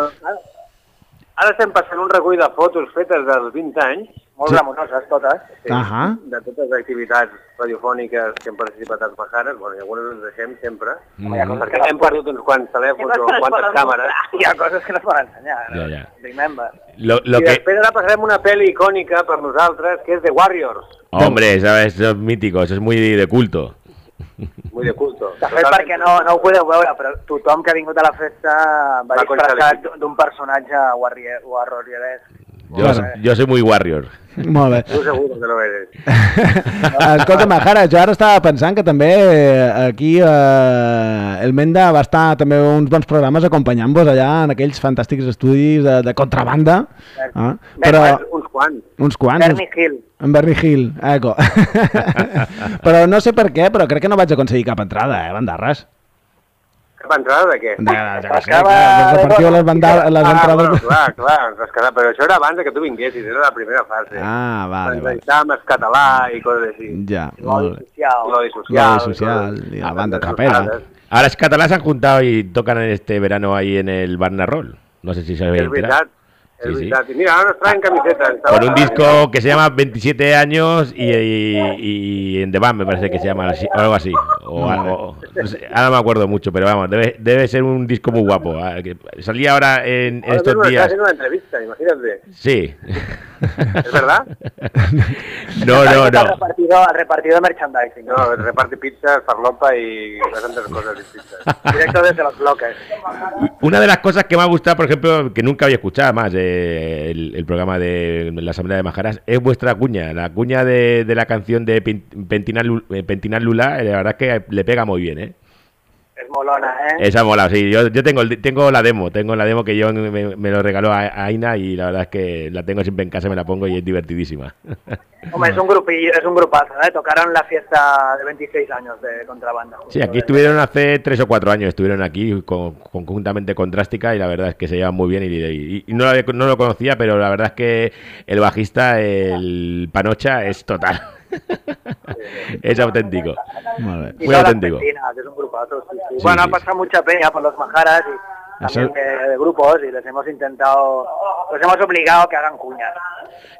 Ara estem passant un recull de fotos fetes dels 20 anys, Molt glamuroses totes. sí, Ahà. de totes les activitats radiofòniques que hem participat als Majares, bueno, i algunes ens deixem sempre, Mm. perquè hem perdut uns quants telèfons o quantes càmeres. Hi ha coses que no es poden ensenyar. Ja, ja. Remember. Lo, lo I que... després ara passarem una pel·li icònica per nosaltres, que és The Warriors, Hombre, eso es, mítico, eso es muy de culto. Muy de culto. De fet, perquè no, no ho podeu veure, però tothom que ha vingut a la festa va Va disfressat d'un personatge warrior, warrioresc. Yo, yo soy muy warrior. Molt bé. Tu seguro que no eres. Escolta, jo ara estava pensant que també eh, aquí eh, el Menda va estar també uns bons programes acompanyant-vos allà en aquells fantàstics estudis de, de contrabanda. Ah, però uns quants. uns quants. Bernie Hill. En Bernie Hill, eco. però no sé per què, però crec que no vaig aconseguir cap entrada, eh, bandarres. Cap entrada de què? De, de, de, Passava- de, repartiu les, bandar, les ah, entrades... bueno, clar, clar, ens quedar, però això era abans que tu vinguessis, era la primera fase. Ah, vale, vale. El català i coses així. Ja, L'odi molt bé. social. L'odi social. L'odi social i la banda trapera. Ahora es catalán se han juntado y tocan en este verano ahí en el Barnarol. No sé si se habéis És Sí, sí. mira, ara nos traen camisetas. Con un disco que se llama 27 años y, y, y en The Band me parece que se llama así, o algo así. O algo, no sé, ahora no me acuerdo mucho, pero vamos, debe, debe ser un disco muy guapo. ah, que Salía ahora en, en Ahora estos días. haciendo una entrevista, imagínate. Sí. ¿Es verdad? No, no, no. repartidor de merchandising. No, reparte pizzas, farlopa y bastantes cosas distintas. Directo desde los bloques. Una de las cosas que me ha gustado, por ejemplo, que nunca había escuchado más eh, el, programa de la Asamblea de Majaras, es vuestra cuña. La cuña de, de la canción de Lu- eh, Lula, eh, la verdad es que le pega muy bien, ¿eh? Es molona, ¿eh? Esa mola, sí. Yo, yo tengo, el- tengo la demo, tengo la demo que yo me, me lo regaló a, a Aina y la verdad es que la tengo siempre en casa, me la pongo y es divertidísima. Hombre, es un grupillo, es un grupazo, ¿eh? Tocaron la fiesta de 26 años de contrabanda. Sí, aquí estuvieron hace tres o cuatro años, estuvieron aquí con- conjuntamente con Drástica y la verdad es que se llevan muy bien y, y- y no, lo, no lo conocía, pero la verdad es que el bajista, el Panocha, es total. es auténtico. Muy auténtico. Argentina, que es un grupazo, sí, sí. Sí, bueno, sí, ha pasado mucha peña por los majaras también de, de grupos y les hemos intentado, los hemos obligado a que hagan cuñas.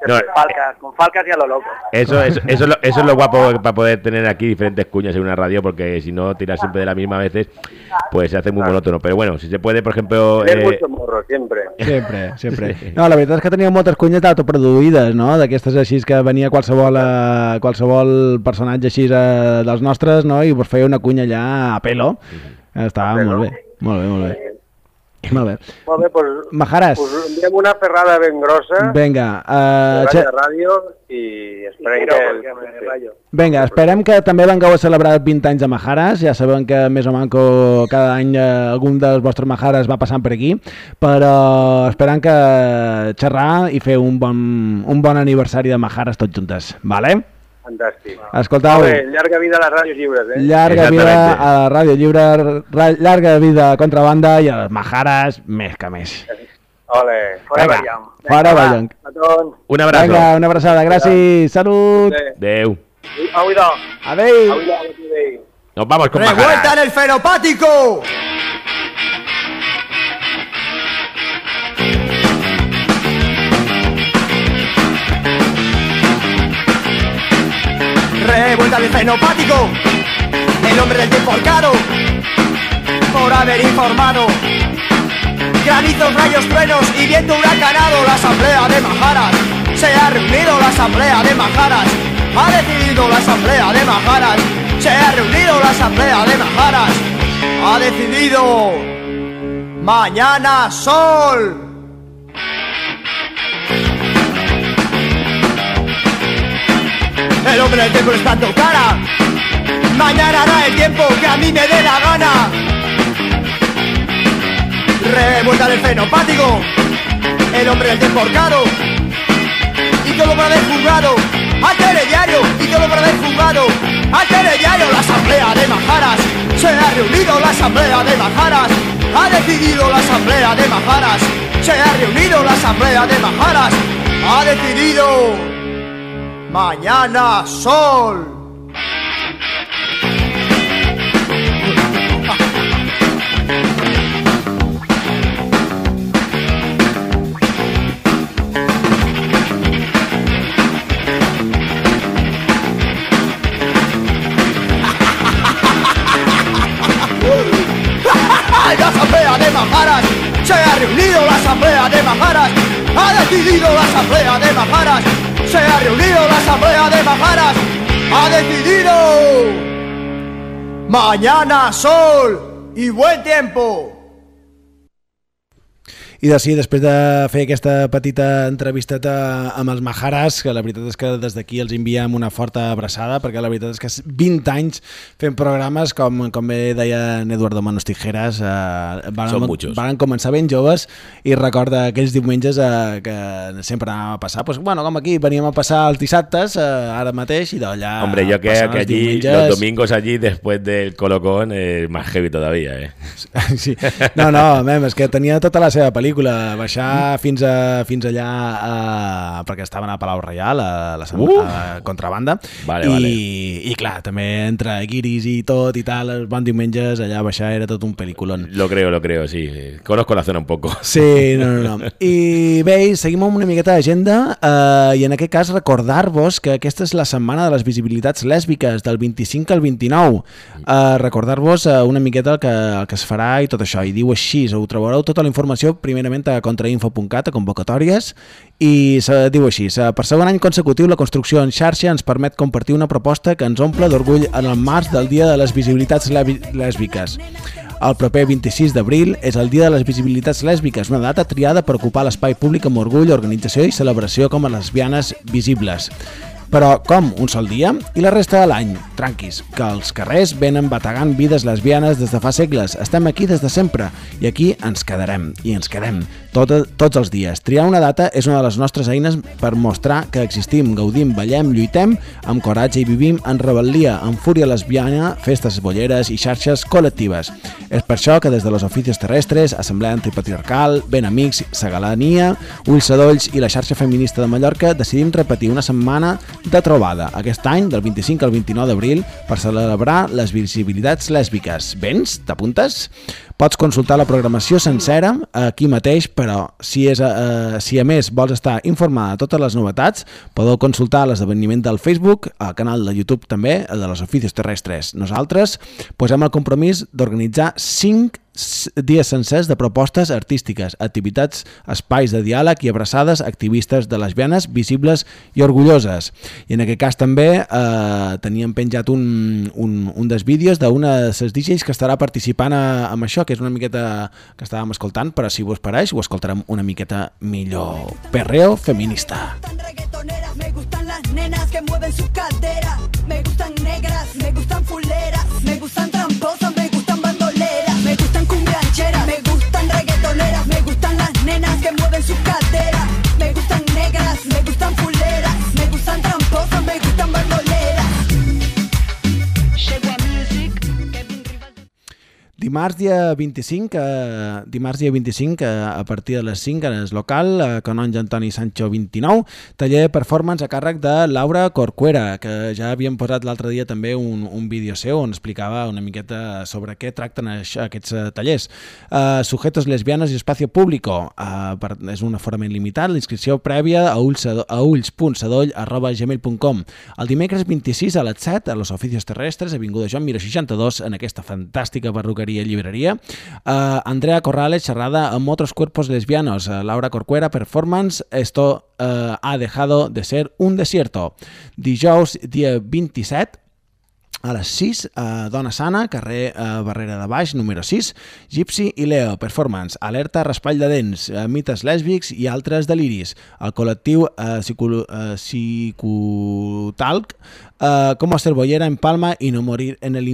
No. Con falcas, con falcas y a lo loco. Eso, eso, eso, es lo, eso es lo guapo para poder tener aquí diferentes cuñas en una radio, porque si no tiras siempre de la misma a veces, pues se hace muy monótono. Pero bueno, si se puede, por ejemplo... Es eh, mucho morro, siempre. Sempre, sempre. No, la veritat és que teníeu moltes cunyes autoproduïdes, no? D'aquestes així que venia qualsevol, eh, qualsevol personatge així eh, dels nostres, no? I vos feia una cunya allà a pelo. Estava A pelo. molt bé, molt bé, molt bé. Molt bé. Molt bé, pues, Majares, us enviem una ferrada ben grossa venga, de uh, Ràdio de Ràdio i esperem que... Vinga, esperem que també vengueu a celebrar els 20 anys de Majares. Ja sabem que més o manco cada any eh, algun dels vostres Majares va passant per aquí, però esperem que xerrar i fer un bon, un bon aniversari de Majares tots juntes, vale? Fantàstic. Escoltau, bé, llarga vida a les ràdios lliures, eh? llarga vida a la Ràdio Lliure, llarga vida a Contrabanda i a les Majares, més que més. Ole. Fora Vinga, Bayam. fora va, Bayam. Petons. Un abrazo. Vinga, una abraçada, gràcies, salut. Au, idò, adéu. Nos vamos con ¡Revuelta en el fenopático! Revuelta en el fenopático, el hombre del tiempo arcado, por haber informado. Granizos, rayos, truenos y viento huracanado, la asamblea de Majaras. Se ha reunido la asamblea de Majaras. Ha decidido la asamblea de Majaras. Se ha reunido la asamblea de Majaras. Ha decidido. Mañana sol. El hombre del tiempo está tu cara. Mañana hará el tiempo que a mí me dé la gana. Revuelta del fenopático, el hombre del tiempo horcado, y todo para haber juzgado, al telediario, y todo para haber juzgado, al telediario, la asamblea de Majaras, se ha reunido la asamblea de Majaras, ha decidido la asamblea de Majaras, se ha reunido la asamblea de Majaras, ha decidido, mañana sol. reunido la asamblea de Majaras ha decidido la asamblea de Majaras se ha reunido la asamblea de Majaras ha decidido. Mañana sol y buen tiempo I de sí, després de fer aquesta petita entrevisteta amb els Majaras, que la veritat és que des d'aquí els enviem una forta abraçada, perquè la veritat és que 20 anys fent programes, com, com bé deia en Eduardo Manos Tijeras, eh, van, Són muchos. van començar ben joves i recorda aquells diumenges eh, que sempre anàvem a passar, pues, bueno, com aquí veníem a passar els dissabtes, eh, ara mateix, i d'allà... Hombre, yo creo passant que els allí, diumenges. los domingos allí, después del colocón, es más heavy todavía, ¿eh? Sí. No, no, mem, és que tenia tota la seva pel·lícula, baixar fins, a, fins allà a, perquè estaven a Palau Reial, a la Uh! a contrabanda, Vale, i, vale. i clar, també entre guiris i tot i tal, els bons diumenges allà a baixar era tot un pel·lículon. Lo creo, lo creo, sí. Conozco la zona un poco. Sí, no, no, no. I bé, seguim amb una miqueta d'agenda eh, i en aquest cas recordar-vos que aquesta és la setmana de les visibilitats lèsbiques del 25 al 29. Eh, recordar-vos eh, una miqueta el que, el que es farà i tot això. I diu així, ho trobareu tota la informació primerament a contrainfo.cat, a convocatòries, i se diu així, per segon any consecutiu la construcció en xarxa ens permet compartir una proposta que ens omple d'orgull en el març del Dia de les Visibilitats Lèsbiques. El proper 26 d'abril és el Dia de les Visibilitats Lèsbiques, una data triada per ocupar l'espai públic amb orgull, organització i celebració com a lesbianes visibles. Però com? Un sol dia? I la resta de l'any? Tranquis, que els carrers venen bategant vides lesbianes des de fa segles. Estem aquí des de sempre i aquí ens quedarem. I ens quedem tot, tots els dies. Triar una data és una de les nostres eines per mostrar que existim, gaudim, ballem, lluitem amb coratge i vivim en rebel·lia, en fúria lesbiana, festes bolleres i xarxes col·lectives. És per això que des de los oficios terrestres, Assemblea Antipatriarcal, Ben Amics, Segalania, Ulls Sadolls i la xarxa feminista de Mallorca decidim repetir una setmana de trobada aquest any, del 25 al 29 d'abril, per celebrar les visibilitats lèsbiques. Vens? T'apuntes? Pots consultar la programació sencera aquí mateix, però si, és, eh, si a més vols estar informada de totes les novetats, podeu consultar l'esdeveniment del Facebook, el canal de YouTube també, el de los oficios terrestres. Nosaltres posem el compromís d'organitzar 5 s- dies sencers de propostes artístiques, activitats, espais de diàleg i abraçades activistes de lesbianes visibles i orgulloses. I en aquest cas també eh, teníem penjat un, un, un dels vídeos d'una de les DJs que estarà participant amb això, que és una miqueta que estàvem escoltant, però si vos pareix ho escoltarem una miqueta millor. Perreo feminista. me gustan las nenas que mueven sus caderas, me gustan negras, me gustan fuleras, me gustan sus caderas, me gustan negras, me gustan dimarts dia 25, eh, dimarts dia 25 eh, a partir de les 5 en el local, eh, Canonge Antoni Sancho 29, taller performance a càrrec de Laura Corcuera, que ja havíem posat l'altre dia també un, un vídeo seu on explicava una miqueta sobre què tracten això, aquests eh, tallers. Eh, sujetos lesbianos i espacio público, eh, per, és un aforament limitat, l'inscripció prèvia a, ulls, a ulls.sadoll arroba gmail.com. El dimecres 26 a les 7 a Los Oficios Terrestres, Avinguda Joan Miró 62, en aquesta fantàstica perruqueria llibreria. Uh, Andrea Corrales, xerrada amb otros cuerpos lesbianos. Uh, Laura Corcuera, performance. Esto uh, ha dejado de ser un desierto. Dijous, dia 27, a les 6, eh, Dona Sana, carrer eh, Barrera de Baix, número 6, Gypsy i Leo, performance, alerta, raspall de dents, eh, mites lèsbics i altres deliris. El col·lectiu eh, psico, eh, Psicotalc, eh, com a bollera en Palma i no morir en el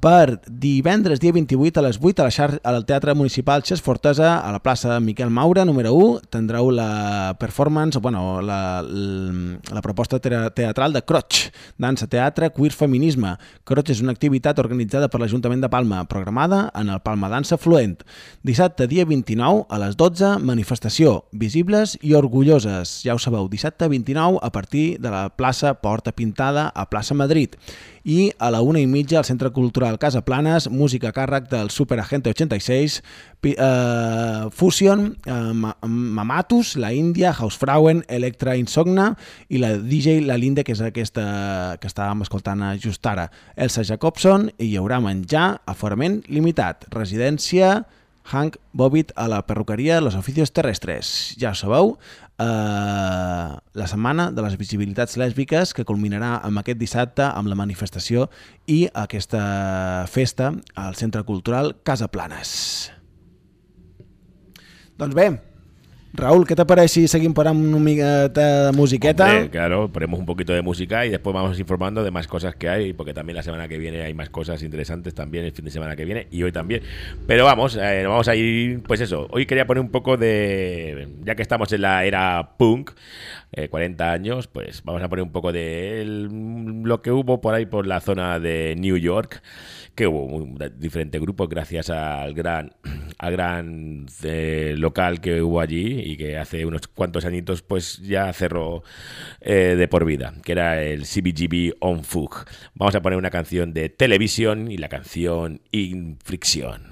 per divendres dia 28 a les 8 a la xar al Teatre Municipal Xes Fortesa a la plaça Miquel Maura, número 1 tindreu la performance, bueno, la, la, proposta teatral de Croch, dansa, teatre, queer, feminisme. Croch és una activitat organitzada per l'Ajuntament de Palma, programada en el Palma Dansa Fluent. Dissabte dia 29 a les 12, manifestació, visibles i orgulloses. Ja ho sabeu, dissabte 29 a partir de la plaça Porta Pintada a plaça Madrid i a la una i mitja al Centre Cultural Casa Planes, música a càrrec del Superagente 86, pi- eh, Fusion, eh, Ma- Mamatus, La Índia, Hausfrauen, Electra Insogna i la DJ La Linde, que és aquesta que estàvem escoltant just ara. Elsa Jacobson i hi haurà menjar, aforament limitat, residència Hank Bobbitt a la perruqueria Los Oficios Terrestres. Ja ho sabeu, eh, la setmana de les visibilitats lèsbiques que culminarà amb aquest dissabte amb la manifestació i aquesta festa al Centre Cultural Casa Planes. Doncs bé, Raúl, ¿qué te parece si seguimos por una musiqueta? Claro, ponemos un poquito de música y después vamos informando de más cosas que hay, porque también la semana que viene hay más cosas interesantes también, el fin de semana que viene y hoy también. Pero vamos, eh, vamos a ir, pues eso, hoy quería poner un poco de, ya que estamos en la era punk, eh, 40 años, pues vamos a poner un poco de lo que hubo por ahí por la zona de New York, que hubo un- diferentes grupos gracias al gran, al gran eh, local que hubo allí y que hace unos cuantos añitos pues ya cerró eh, de por vida, que era el CBGB On Fug. Vamos a poner una canción de televisión y la canción Infricción. I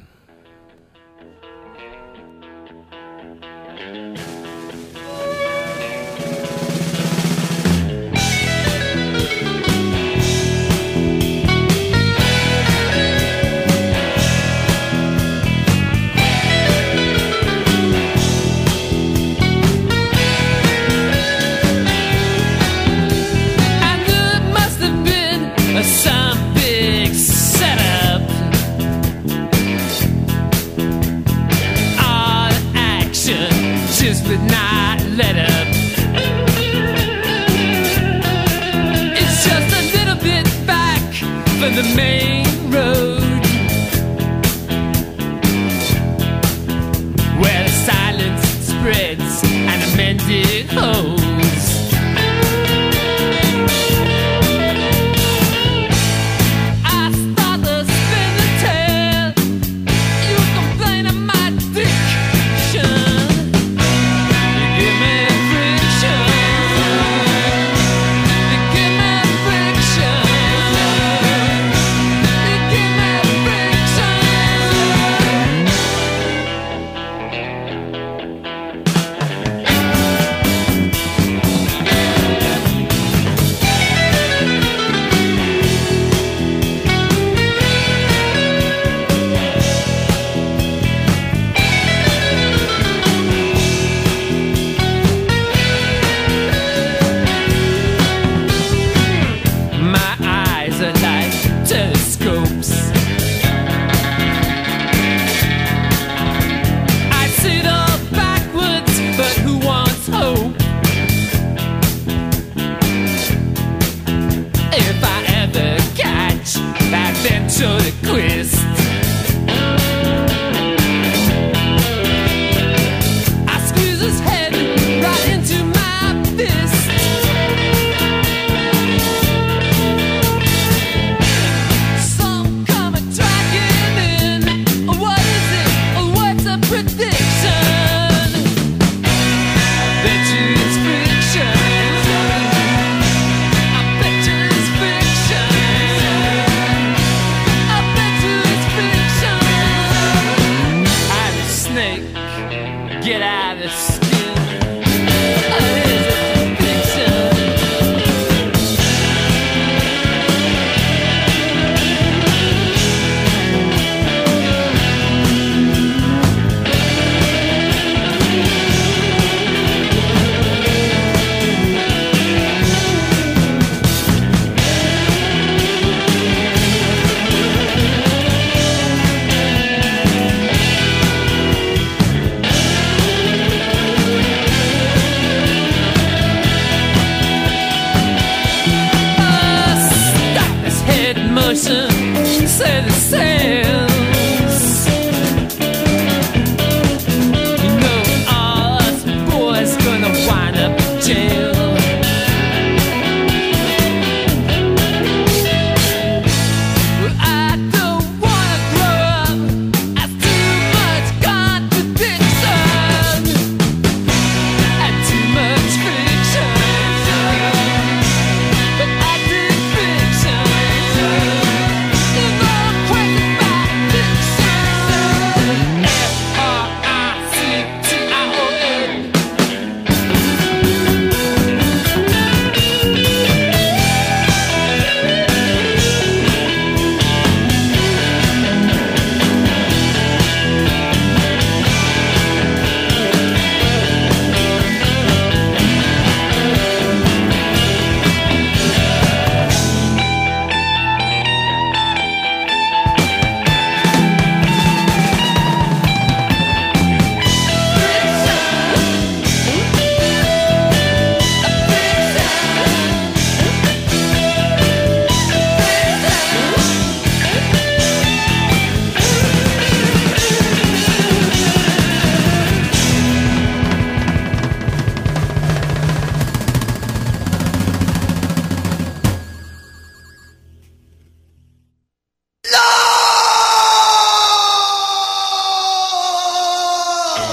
the main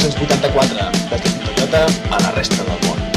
Des de Toyota a la resta del món.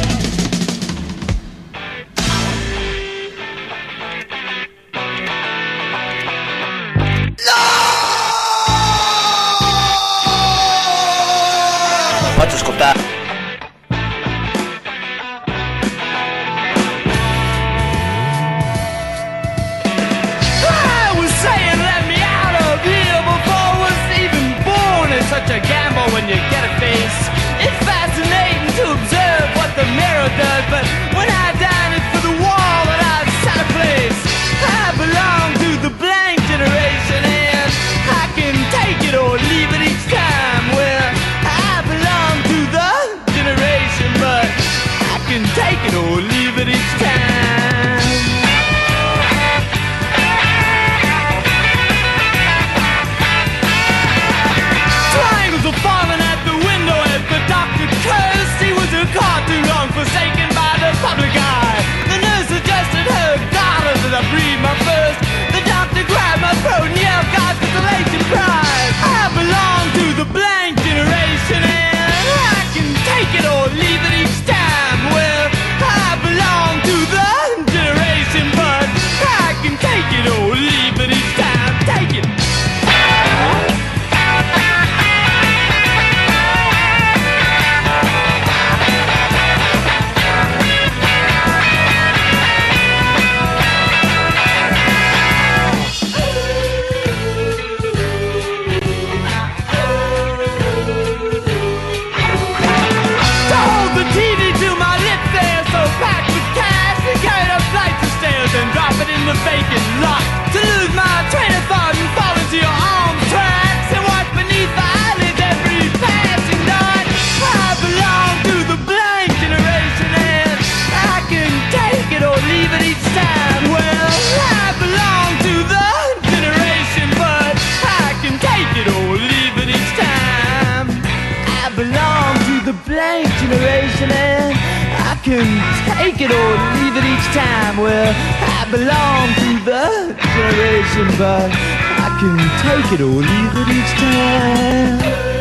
Take it or leave it each time. Well, I belong to the generation, but I can take it or leave it each time.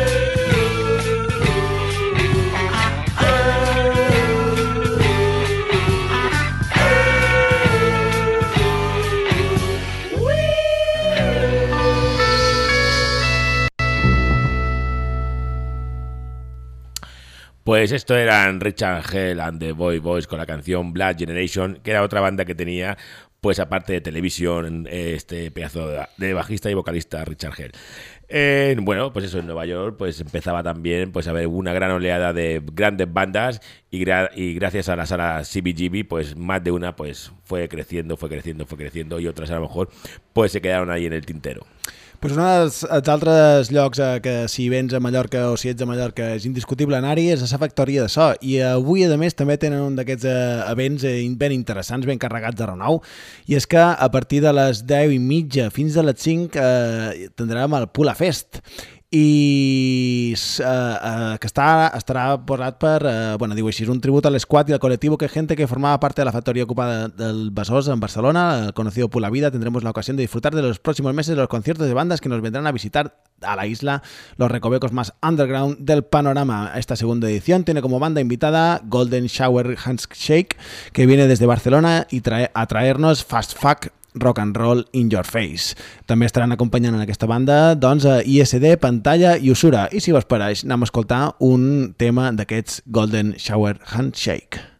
Pues esto eran Richard Hell and the Boy Boys con la canción Black Generation, que era otra banda que tenía, pues aparte de televisión, este pedazo de- de bajista y vocalista Richard Hell. Eh, bueno, pues eso en Nueva York, pues empezaba también pues a haber una gran oleada de grandes bandas y, gra- y gracias a la sala CBGB, pues más de una pues fue creciendo, fue creciendo, fue creciendo y otras a lo mejor pues se quedaron ahí en el tintero. Pues un dels, dels altres llocs eh, que si vens a Mallorca o si ets a Mallorca és indiscutible anar-hi és a la factoria de so. I avui a més també tenen un d'aquests eh, events eh, ben interessants, ben carregats de renou. I és que a partir de les 10 i mitja fins a les 5 eh, tindrem el Pula Fest i eh, eh, que està, estarà posat per, eh, bueno, diu així, un tributo al squad y al colectivo que gente que formaba parte de la factoría ocupada del Besós en Barcelona, el conocido Pula Vida, tendremos la ocasión de disfrutar de los próximos meses de los conciertos de bandas que nos vendrán a visitar a la isla, los recovecos más underground del panorama. Esta segunda edición tiene como banda invitada Golden Shower Handshake, que viene desde Barcelona y trae a traernos Fast Fuck Rock and Roll in Your Face. També estaran acompanyant en aquesta banda doncs, a ISD, Pantalla i Usura. I si vos pareix, anem a escoltar un tema d'aquests Golden Shower Handshake.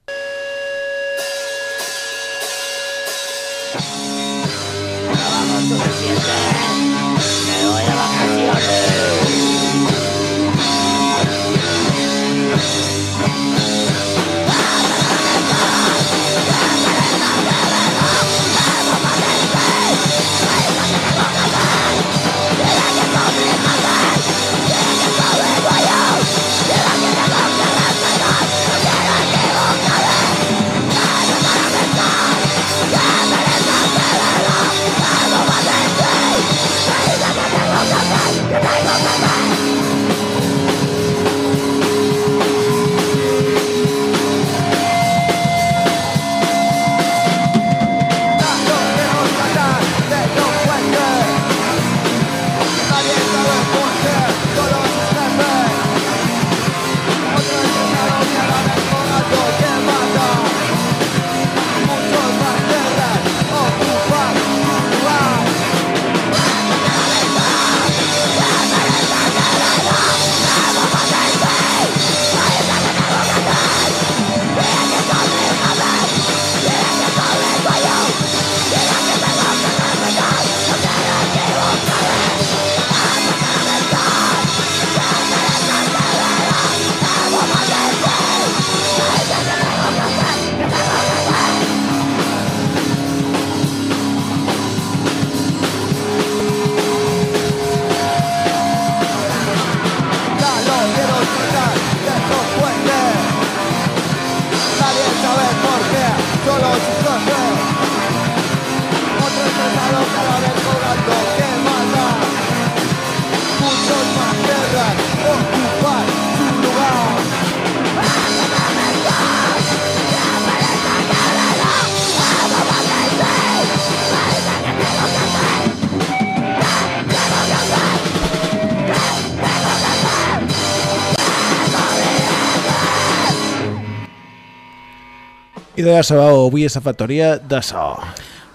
De sabeu, avui és la factoria de so.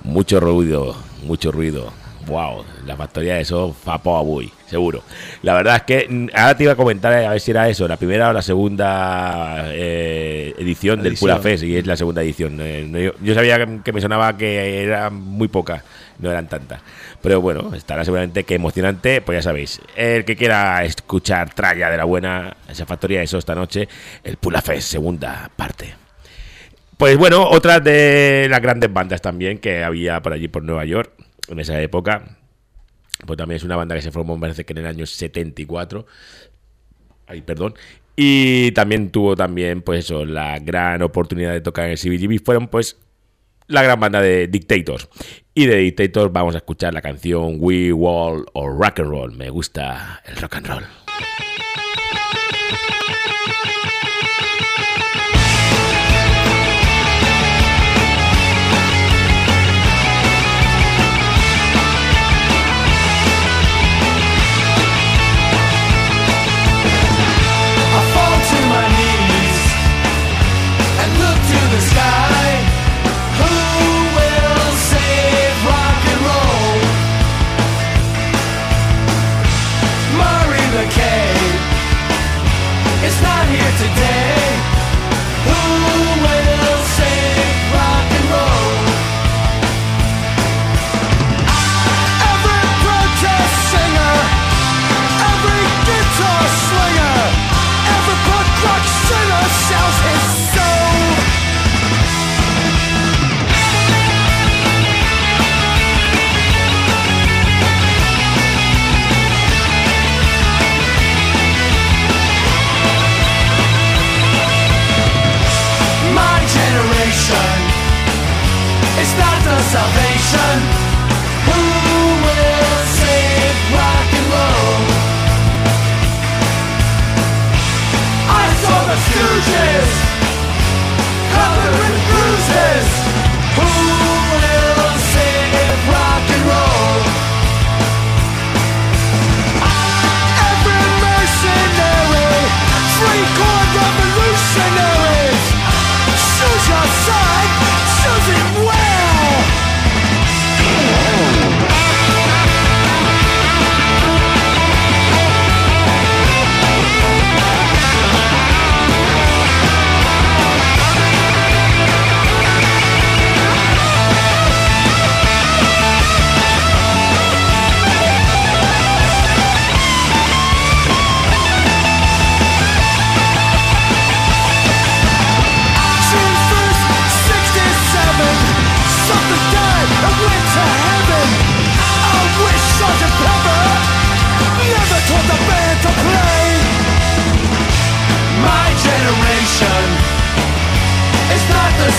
Mucho ruido, mucho ruido. Wow, la factoría de eso fa por avui, seguro. La verdad es que ahora te iba a comentar eh, a ver si era eso, la primera o la segunda eh, edición del. Pura Fest, y es la segunda edición. Eh, yo, sabía que- me sonaba que eran muy pocas, no eran tantas. Pero bueno, estará seguramente que emocionante, pues ya sabéis. El que quiera escuchar tralla de la buena, esa factoría de eso esta noche, el Pula Fest, segunda parte. Pues bueno, otra de las grandes bandas también que había por allí por Nueva York en esa época. Pues también es una banda que se formó, me parece que en el año 74. Ay, perdón. Y también tuvo también, pues eso, la gran oportunidad de tocar en el CBGB. Fueron, pues, la gran banda de Dictators. Y de Dictators vamos a escuchar la canción We Wall o Rock and Roll. Me gusta el rock and roll. Stooges. Covered with bruises. Who will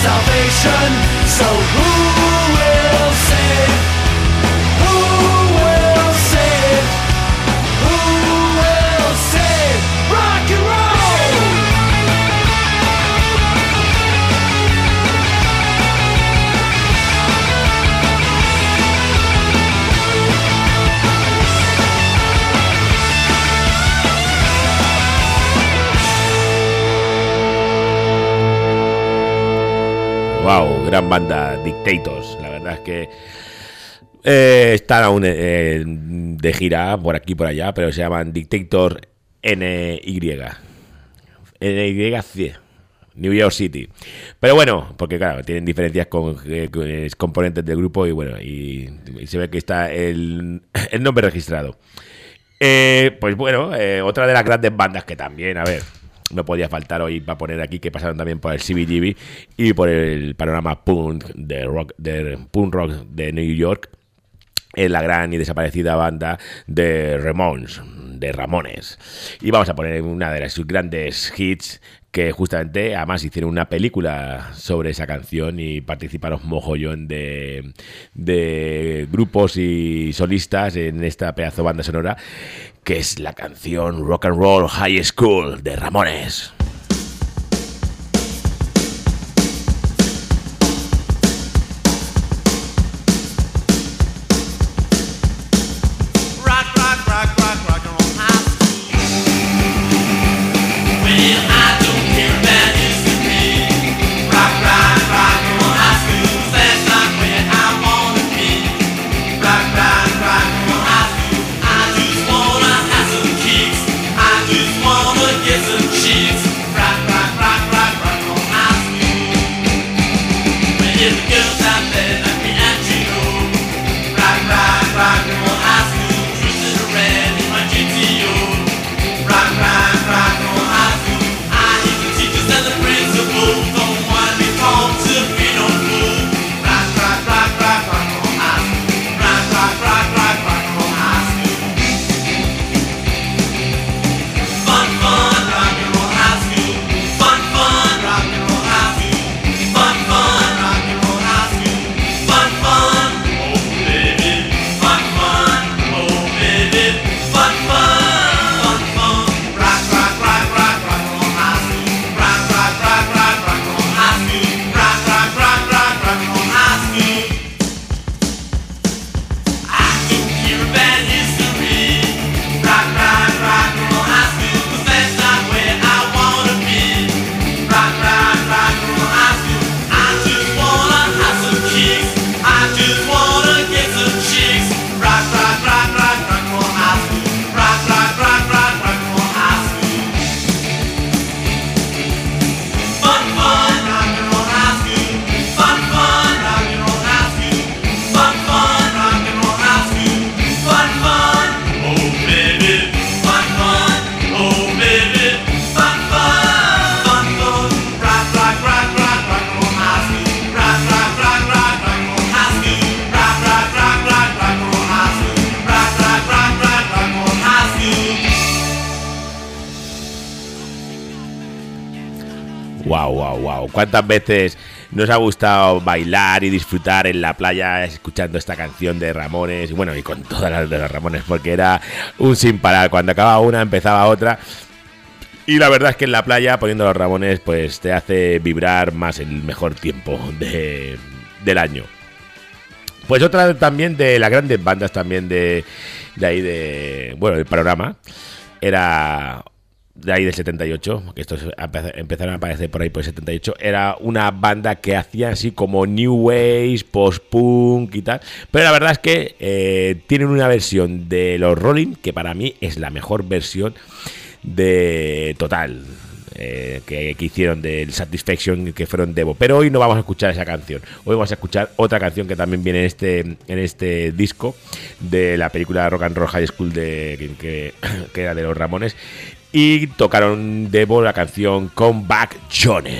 salvation. So who Wow, gran banda, Dictators. La verdad es que eh, están aún eh, de gira por aquí y por allá, pero se llaman Dictator NY. NYC. New York City. Pero bueno, porque claro, tienen diferencias con, eh, con, eh, componentes del grupo y bueno, y, y se ve que está el, nombre registrado. Pues bueno, otra de las grandes bandas que también, a ver, no podía faltar hoy para poner aquí que pasaron también por el CBGB y por el panorama punk de rock de punk rock de New York es la gran y desaparecida banda de Ramones, de Ramones. Y vamos a poner una de sus grandes hits que justamente además hicieron una película sobre esa canción y participaron mogollón de, de grupos y solistas en esta pedazo banda sonora que es la canción Rock and Roll High School de Ramones. Veces nos ha gustado bailar y disfrutar en la playa escuchando esta canción de Ramones? Y bueno, y con todas las de los Ramones, porque era un sin parar. Cuando acababa una, empezaba otra. Y la verdad es que en la playa, poniendo los Ramones, pues te hace vibrar más el mejor tiempo de- del año. Pues otra también de las grandes bandas también de, de ahí de... Bueno, del panorama. Era de ahí del 78, que estos empe- empezaron a aparecer por ahí por el 78, era una banda que hacía así como New Ways, post-punk y tal, pero la verdad es que eh, tienen una versión de los Rolling que para mí es la mejor versión de Total. eh, que, hicieron del Satisfaction que fueron Devo. Pero hoy no vamos a escuchar esa canción. Hoy vamos a escuchar otra canción que también viene en este en este disco de la película Rock and Roll High School de que era de los Ramones y tocaron Devo la canción Come Back Johnny.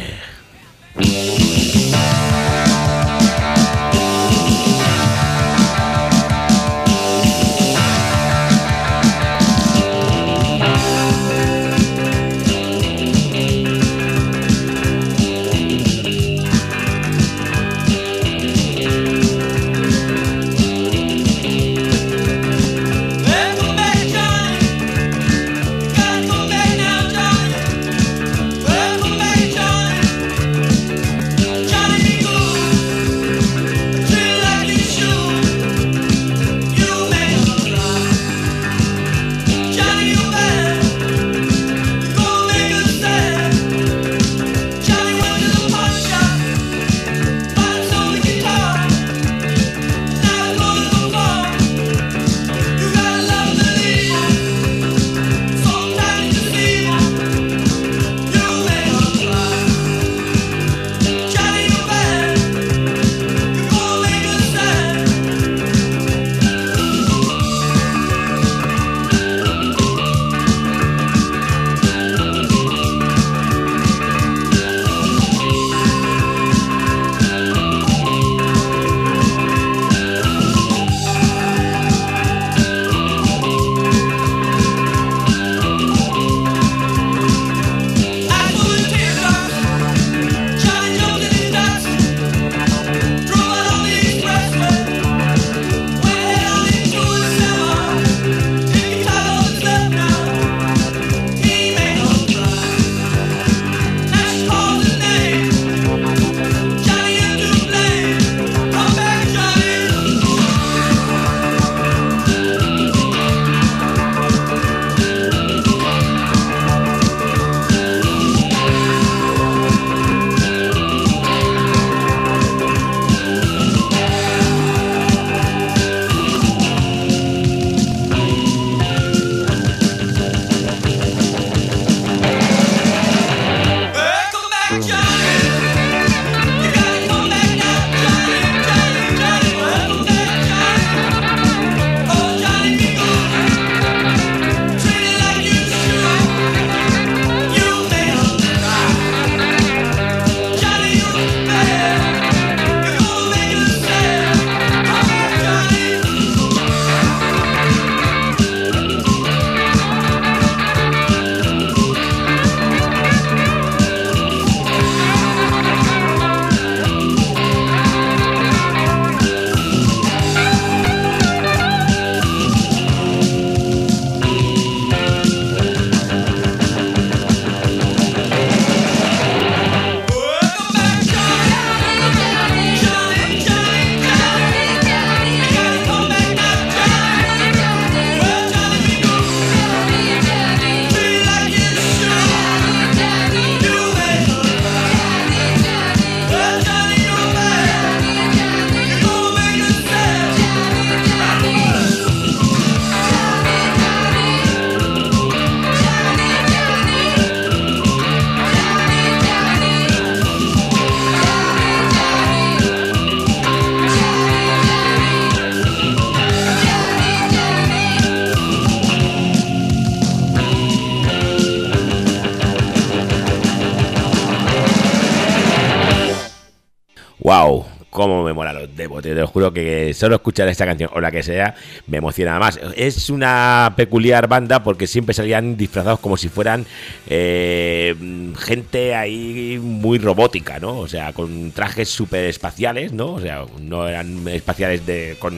Te lo juro que solo escuchar esta canción o la que sea me emociona más. Es una peculiar banda porque siempre salían disfrazados como si fueran eh, gente ahí muy robótica, ¿no? O sea, con trajes súper espaciales, ¿no? O sea, no eran espaciales de, con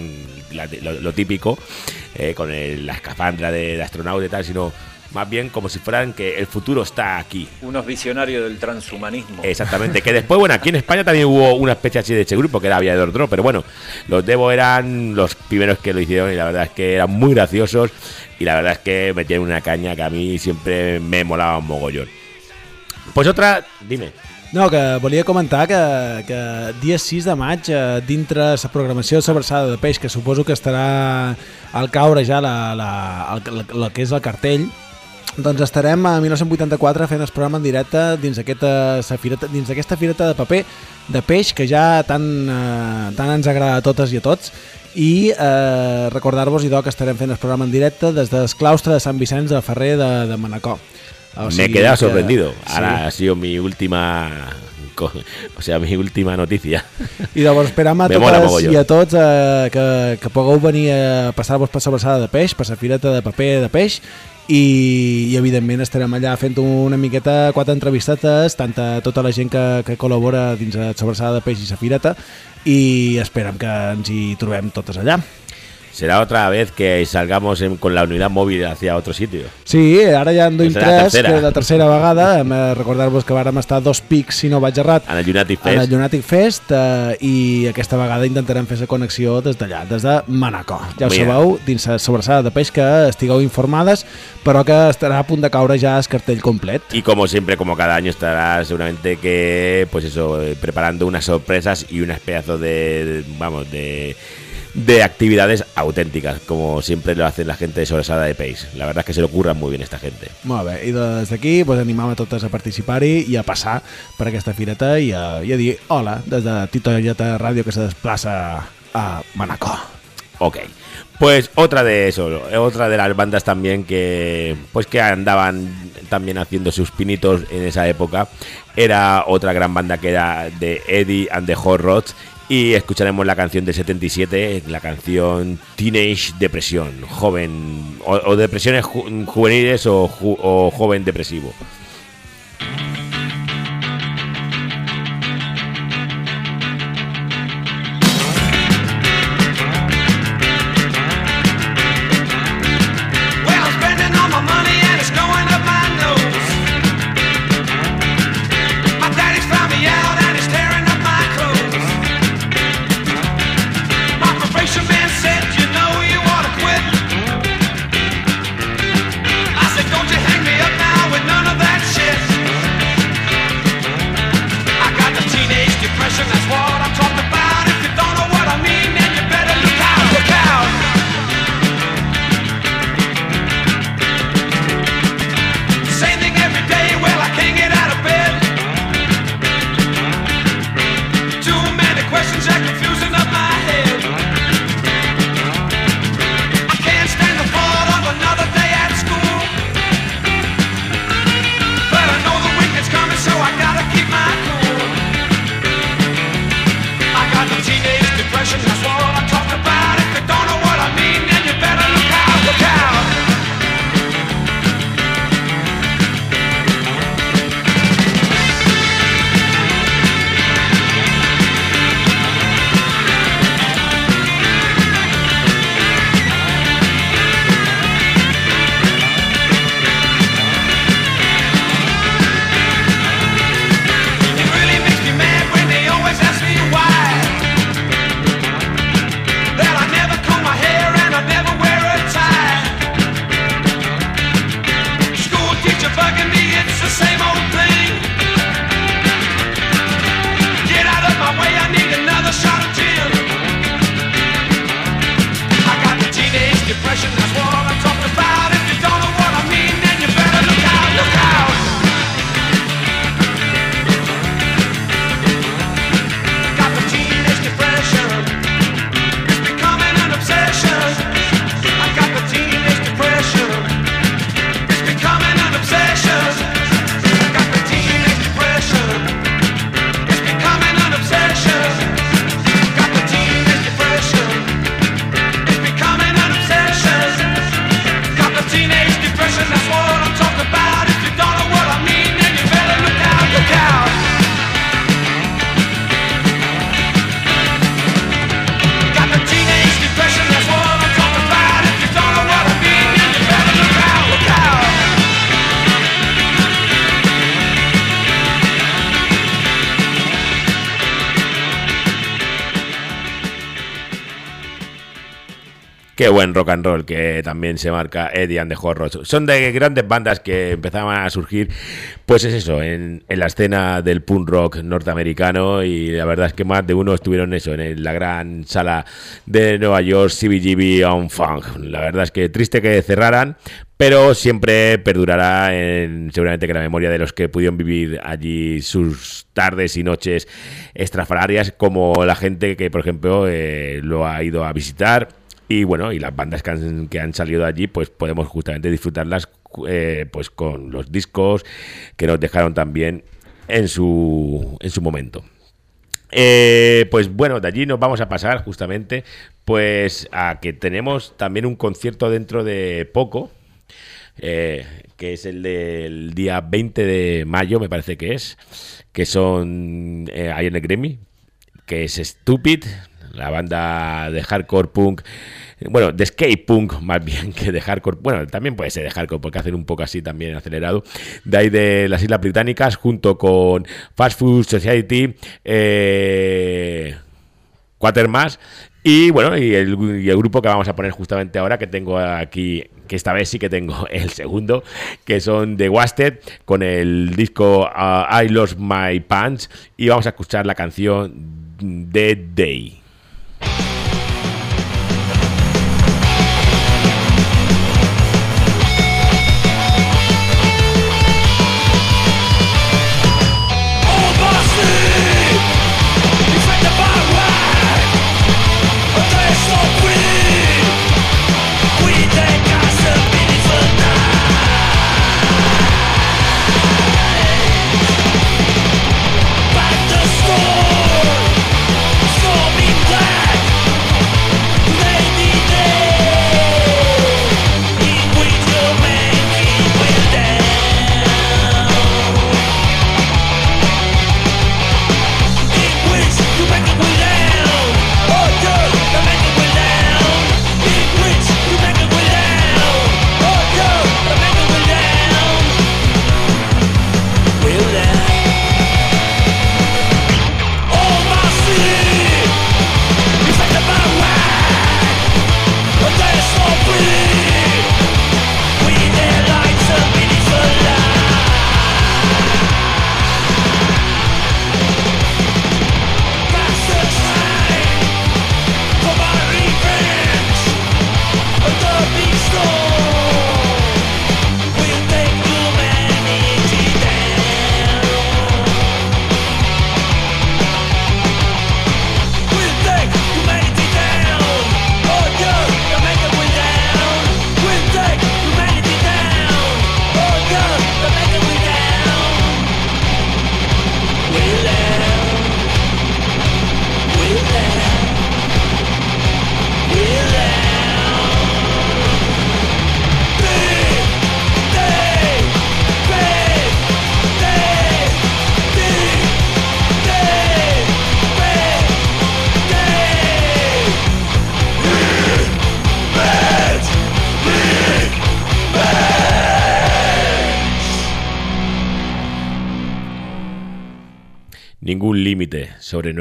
la- lo, lo típico, eh, con el- la escafandra de, de astronauta y tal, sino más bien como si fueran que el futuro está aquí. Unos visionarios del transhumanismo. Exactamente, que después, bueno, aquí en España también hubo una especie así de este grupo que era Aviador Draw, pero bueno, los Devo eran los primeros que lo hicieron y la verdad es que eran muy graciosos y la verdad es que metían una caña que a mí siempre me molaba un mogollón. Pues otra, dime. No, que volia comentar que, que dia 6 de maig, eh, dintre la programació de Sobrassada de Peix, que suposo que estarà al caure ja la, la, el, el, el que és el cartell, doncs estarem a 1984 fent el programa en directe dins aquesta fireta, dins d'aquesta fireta de paper de peix que ja tant, eh, tant ens agrada a totes i a tots i eh, recordar-vos, idò, que estarem fent el programa en directe des del claustre de Sant Vicenç de Ferrer de, de Manacor. O me sigui he quedado que- sorprendido. sí. Ahora ha sido mi última, o sea, mi última noticia. I llavors esperam a Me totes i a tots eh, que, que pugueu venir a passar-vos per sobrassada de peix, per la fireta de paper de peix, i, i evidentment estarem allà fent una miqueta, quatre entrevistetes, tant a tota la gent que, que col·labora dins de sobrassada de peix i la fireta, i esperem que ens hi trobem totes allà. Será otra vez que salgamos en- con la unidad móvil hacia otro sitio. Sí, ara ja en duim És la tres, tercera. que és la tercera vegada. Hem de recordar-vos que vàrem estar dos pics, si no vaig errat, En el United en el Fest. Lunatic Fest eh, i aquesta vegada intentarem fer la connexió des d'allà, des de Manacor. Ja ho Mira. sabeu, dins la sobrassada de peix que estigueu informades, però que estarà a punt de caure ja el cartell complet. Y como siempre, como cada año, estará seguramente que, pues eso, eh, preparando unas sorpresas y unas pedazos de- vamos, de, de actividades auténticas, como siempre lo hacen la gente de Sobresada de Pace. La verdad es que se le ocurran muy bien esta gente. Molt bé, i des d'aquí pues, animam a totes a participar-hi i a passar per aquesta fireta i a, i a dir hola des de Tito Llota Ràdio que se desplaça a Manacor. Ok. Pues otra de eso, otra de las bandas también que pues que andaban también haciendo sus pinitos en esa época era otra gran banda que era de Eddie and the Hot Rods y escucharemos la canción del 77, la canción Teenage Depresión, joven o, depresiones ju- juveniles o, ju- o joven depresivo. Qué buen rock and roll que también se marca Eddie and the Horrors. Son de grandes bandas que empezaban a surgir, pues es eso, en, en la escena del punk rock norteamericano y la verdad es que más de uno estuvieron eso, en la gran sala de Nueva York, CBGB on Funk. La verdad es que triste que cerraran, pero siempre perdurará en, seguramente que la memoria de los que pudieron vivir allí sus tardes y noches extrafalarias, como la gente que, por ejemplo, eh, lo ha ido a visitar. Y bueno, y las bandas que han, que han salido de allí, pues podemos justamente disfrutarlas eh, pues con los discos que nos dejaron también en su, en su momento. Eh, pues bueno, de allí nos vamos a pasar justamente pues a que tenemos también un concierto dentro de poco, eh, que es el del día 20 de mayo, me parece que es, que son eh, Iron Grammy, que es Stupid, la banda de hardcore punk, bueno, de skate punk más bien que de hardcore, bueno, también puede ser de hardcore porque hacen un poco así también acelerado, de ahí de las Islas Británicas junto con Fast Food Society, eh, Quatermass y bueno, y el, grupo que vamos a poner justamente ahora, que tengo aquí, que esta vez sí que tengo el segundo, que son The Wasted, con el disco uh, I Lost My Pants, y vamos a escuchar la canción Dead Day.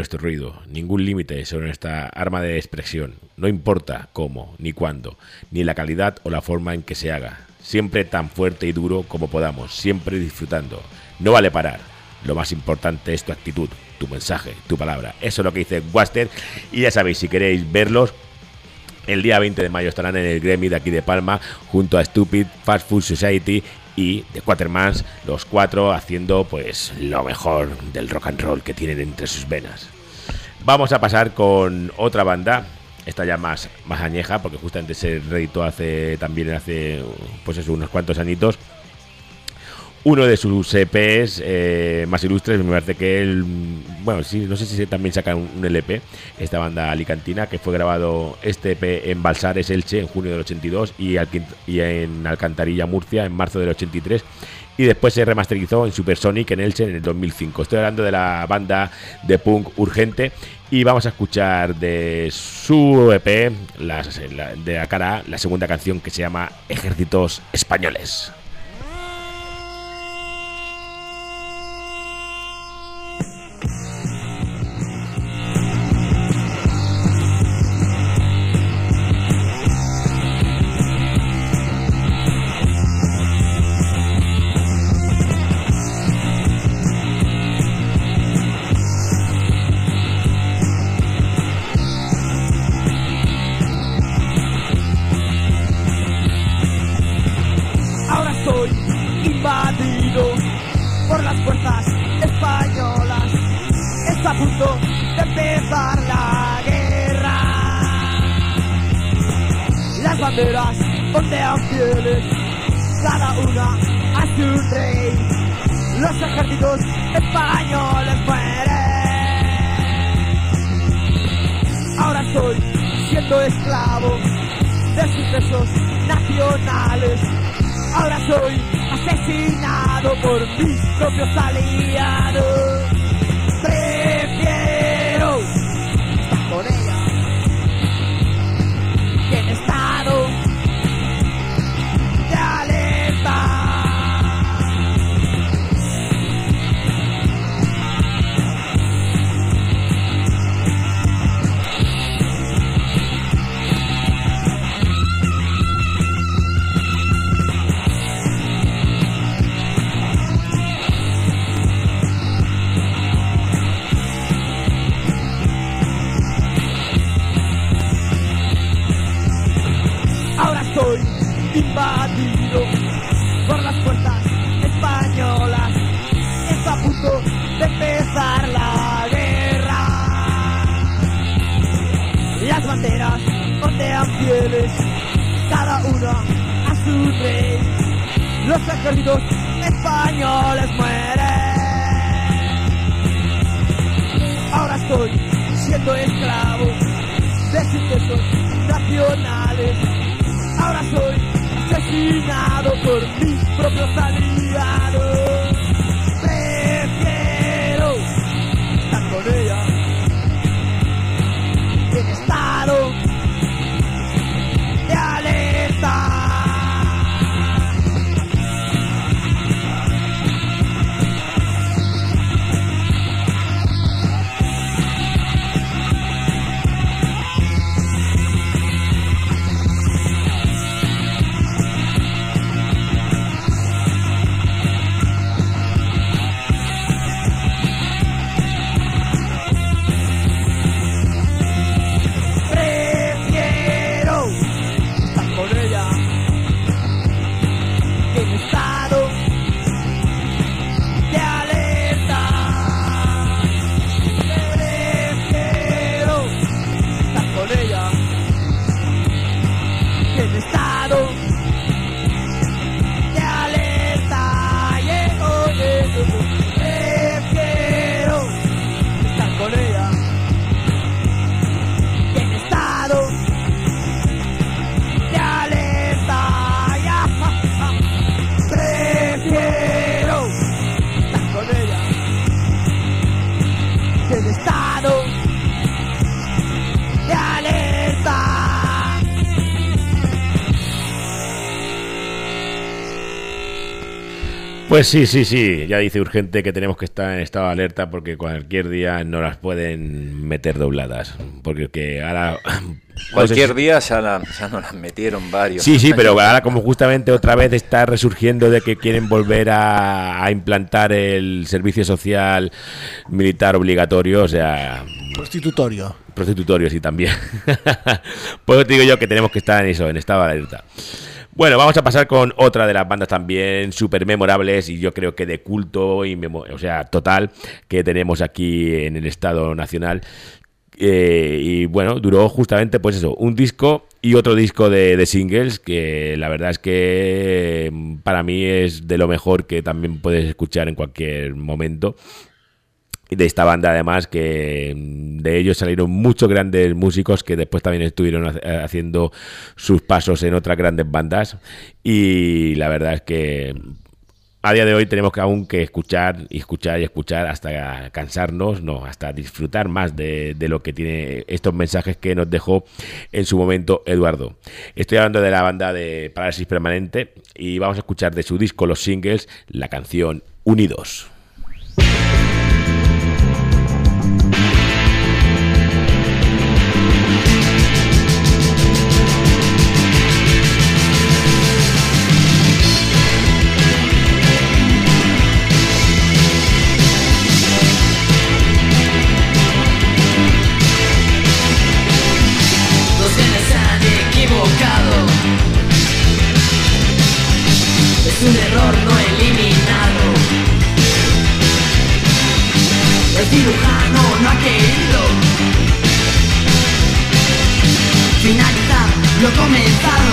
Nuestro ruido, ningún límite sobre nuestra arma de expresión. No importa cómo, ni cuándo, ni la calidad o la forma en que se haga. Siempre tan fuerte y duro como podamos, siempre disfrutando. No vale parar. Lo más importante es tu actitud, tu mensaje, tu palabra. Eso es lo que dice Waster. Y ya sabéis, si queréis verlos, el día 20 de mayo estarán en el Grammy de aquí de Palma junto a Stupid, Fast Food Society y The Quatermans, los cuatro haciendo pues lo mejor del rock and roll que tienen entre sus venas. Vamos a pasar con otra banda, esta ya más, más añeja, porque justamente se reeditó hace también hace pues eso, unos cuantos añitos. Uno de sus EPs eh, más ilustres, me parece que él, bueno, sí, no sé si también sacan un, LP, esta banda alicantina, que fue grabado este EP en Balsares, Elche, en junio del 82, y, y en Alcantarilla, Murcia, en marzo del 83, y después se remasterizó en Supersonic, en Elche, en el 2005. Estoy hablando de la banda de punk Urgente, y vamos a escuchar de su EP, de la cara la segunda canción que se llama Ejércitos Españoles. Pues sí, sí, sí, ya dice urgente que tenemos que estar en estado de alerta porque cualquier día no las pueden meter dobladas. Porque que ahora... Cualquier día ya, la- ya nos las metieron varios. Sí, sí, pero ahora como justamente otra vez está resurgiendo de que quieren volver a, a implantar el servicio social militar obligatorio, o sea, Prostitutorio. prostitutorio sí también. pues te digo yo que tenemos que estar en eso, en estado de alerta. Bueno, vamos a pasar con otra de las bandas también súper memorables y yo creo que de culto y o sea, total que tenemos aquí en el Estado Nacional. Eh, y bueno, duró justamente pues eso, un disco y otro disco de, singles que la verdad es que mm, para mí es de lo mejor que también puedes escuchar en cualquier momento de esta banda además que mm, de ellos salieron muchos grandes músicos que después también estuvieron eh, haciendo sus pasos en otras grandes bandas y la verdad es que a día de hoy tenemos que aún que escuchar y escuchar y escuchar hasta cansarnos, no, hasta disfrutar más de, de lo que tiene estos mensajes que nos dejó en su momento Eduardo. Estoy hablando de la banda de Parálisis Permanente y vamos a escuchar de su disco Los Singles la canción Unidos. Cirujano no ha querido finalizar lo comenzado.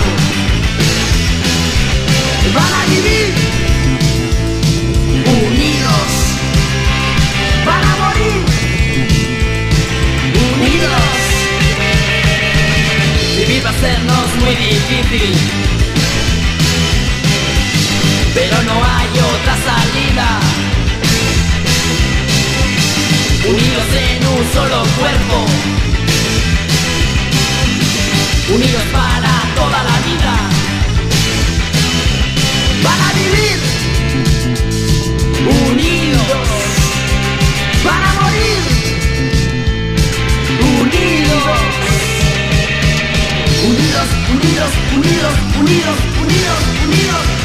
Van a vivir unidos, van a morir unidos. Vivir va a sernos muy difícil, pero no hay otra salida. Un solo cuerpo, unidos para toda la vida. Van a vivir. Unidos, van a morir. Unidos, unidos, unidos, unidos, unidos, unidos, unidos,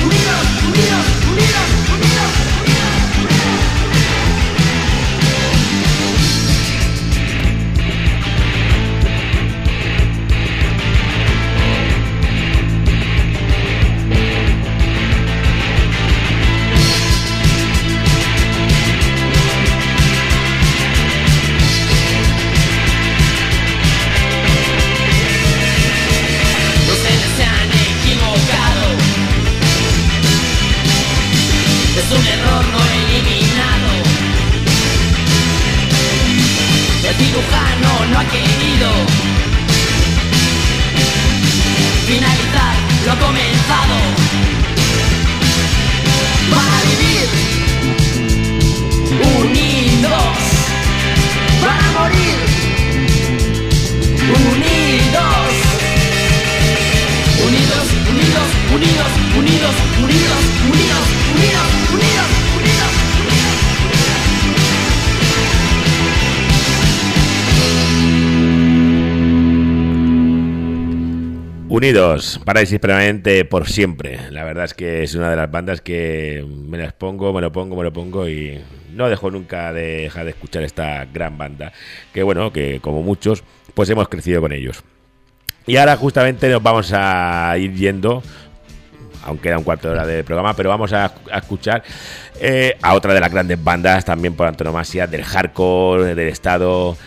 Unidos, Parálisis permanente por siempre. La verdad es que es una de las bandas que me las pongo, me lo pongo, me lo pongo y no dejo nunca de dejar de escuchar esta gran banda. Que bueno, que como muchos, pues hemos crecido con ellos. Y ahora justamente nos vamos a ir yendo, aunque era un cuarto de hora de programa, pero vamos a, escuchar eh, a otra de las grandes bandas, también por antonomasia, del hardcore, del estado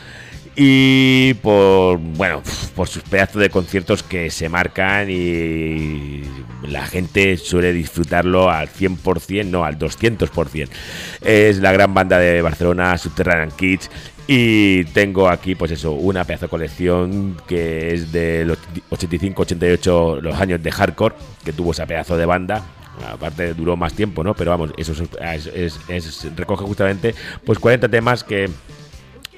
y por bueno por sus pedazos de conciertos que se marcan y la gente suele disfrutarlo al 100%, no al 200%. Es la gran banda de Barcelona, Subterranean Kids. Y tengo aquí, pues eso, una pedazo de colección que es de los 85-88, los años de hardcore, que tuvo esa pedazo de banda. Aparte duró más tiempo, ¿no? Pero vamos, eso es, es- es- recoge justamente pues 40 temas que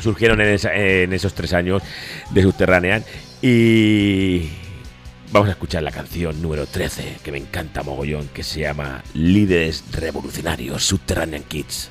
surgieron en, esos tres años de Subterranean. Y vamos a escuchar la canción número 13, que me encanta mogollón, que se llama Líderes Revolucionarios Subterranean Kids.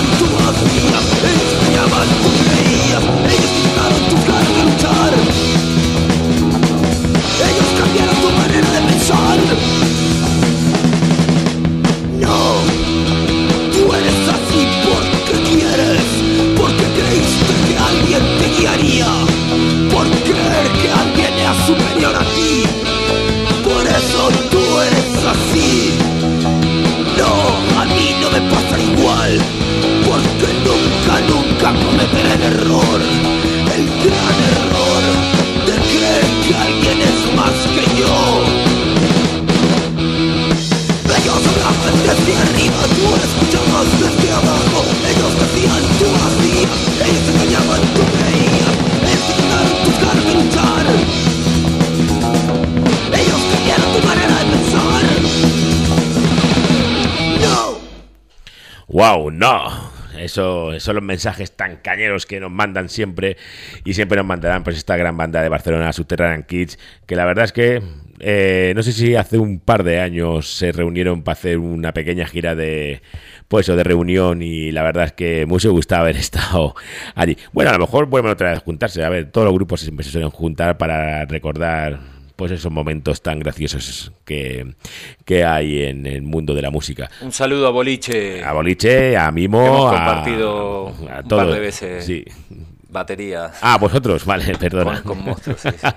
Eso tú eres así. No, a mí no me pasa igual, porque nunca, nunca cometeré el error, el gran error de creer que alguien es más que yo. Ellos hablaban desde arriba, tú escuchabas desde abajo. Ellos decían, tú hacías, ellos ¡Wow! ¡No! Eso, esos son los mensajes tan cañeros que nos mandan siempre y siempre nos mandarán pues esta gran banda de Barcelona, Subterranean Kids, que la verdad es que Eh, no sé si hace un par de años se reunieron para hacer una pequeña gira de pues o de reunión y la verdad es que mucho gustaba haber estado allí. Bueno, a lo mejor vuelven otra vez a juntarse. A ver, todos los grupos siempre se suelen juntar para recordar pues esos momentos tan graciosos que, que hay en el mundo de la música. Un saludo a Boliche. A Boliche, a Mimo, Hemos a- compartido a un par todos. de veces Sí. baterías. Ah, vosotros, vale, perdona. Con, con monstruos, sí, sí.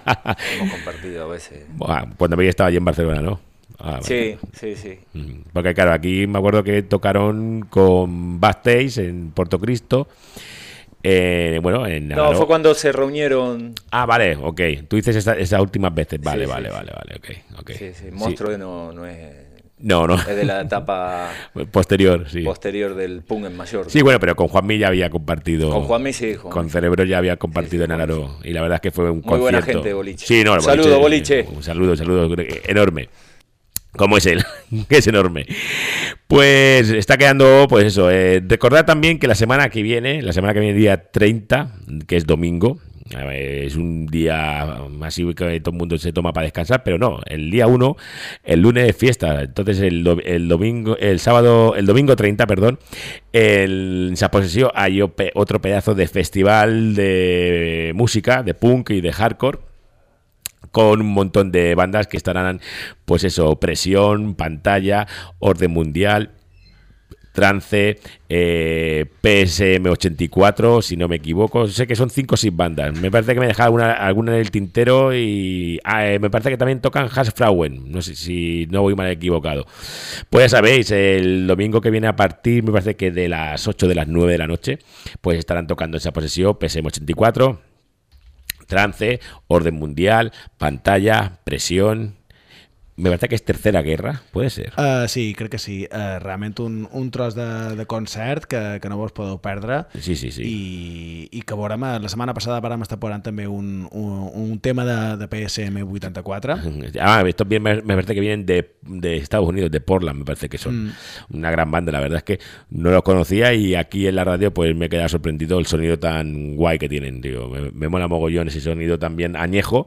Hemos compartido a veces. Cuando había estado allí en Barcelona, ¿no? Ah, vale. Sí, sí, sí. Mm, Porque claro, aquí me acuerdo que tocaron con Backstage en Puerto Cristo. Eh, bueno, en No, fue cuando se reunieron. Ah, vale, ok. Tú dices esa- esas últimas veces. Vale, Sí, vale, sí, vale, vale, ok. ok. Sí, sí. Monstruo no, no es. No, no. Es de la etapa Posterior, sí. posterior del punk en mayor. Sí, bueno, pero con Juanmi ya había compartido. Con Juanmi sí, Juanmi. Con Cerebro ya había compartido en Alaró. Y la verdad es que fue un Muy buena concierto. gente, Boliche. Sí, no, el Saludo, Boliche. Un saludo, un saludo enorme. Como es él, que es enorme. Pues está quedando, pues eso. eh, recordad también que la semana que viene, la semana que viene, día 30, que es domingo, es un día masivo que todo el mundo se toma para descansar, pero no, el día 1, el lunes es fiesta, entonces el, do- el domingo, el sábado, el domingo 30, perdón, el, en San Posesión hay otro pedazo de festival de música, de punk y de hardcore con un montón de bandas que estarán, pues eso, Presión, Pantalla, Orden Mundial, Trance, eh, PSM84, si no me equivoco. Sé que son 5 o 6 bandas. Me parece que me he dejado alguna, alguna en el tintero y ah, eh, me parece que también tocan Hassfrauen. No sé si no voy mal equivocado. Pues ya sabéis, el domingo que viene a partir, me parece que de las 8 de las 9 de la noche, pues estarán tocando esa posesión PSM84. Trance, Orden Mundial, Pantalla, Presión. Me parece que es Tercera Guerra, puede ser. Uh, sí, crec que sí. Uh, realment un, un tros de, de concert que, que no vos podeu perdre Sí, sí, sí. i, i que veurem, eh, la setmana passada vàrem estar posant també un, un, un tema de, de PSM 84 Ah, estos bien, me me parece que vienen de, de Estados Unidos, de Portland, me parece que son Mm. una gran banda. La verdad es que no los conocía y aquí en la radio pues me queda sorprendido el sonido tan guay que tienen. Digo, me, me mola mogollón ese sonido también añejo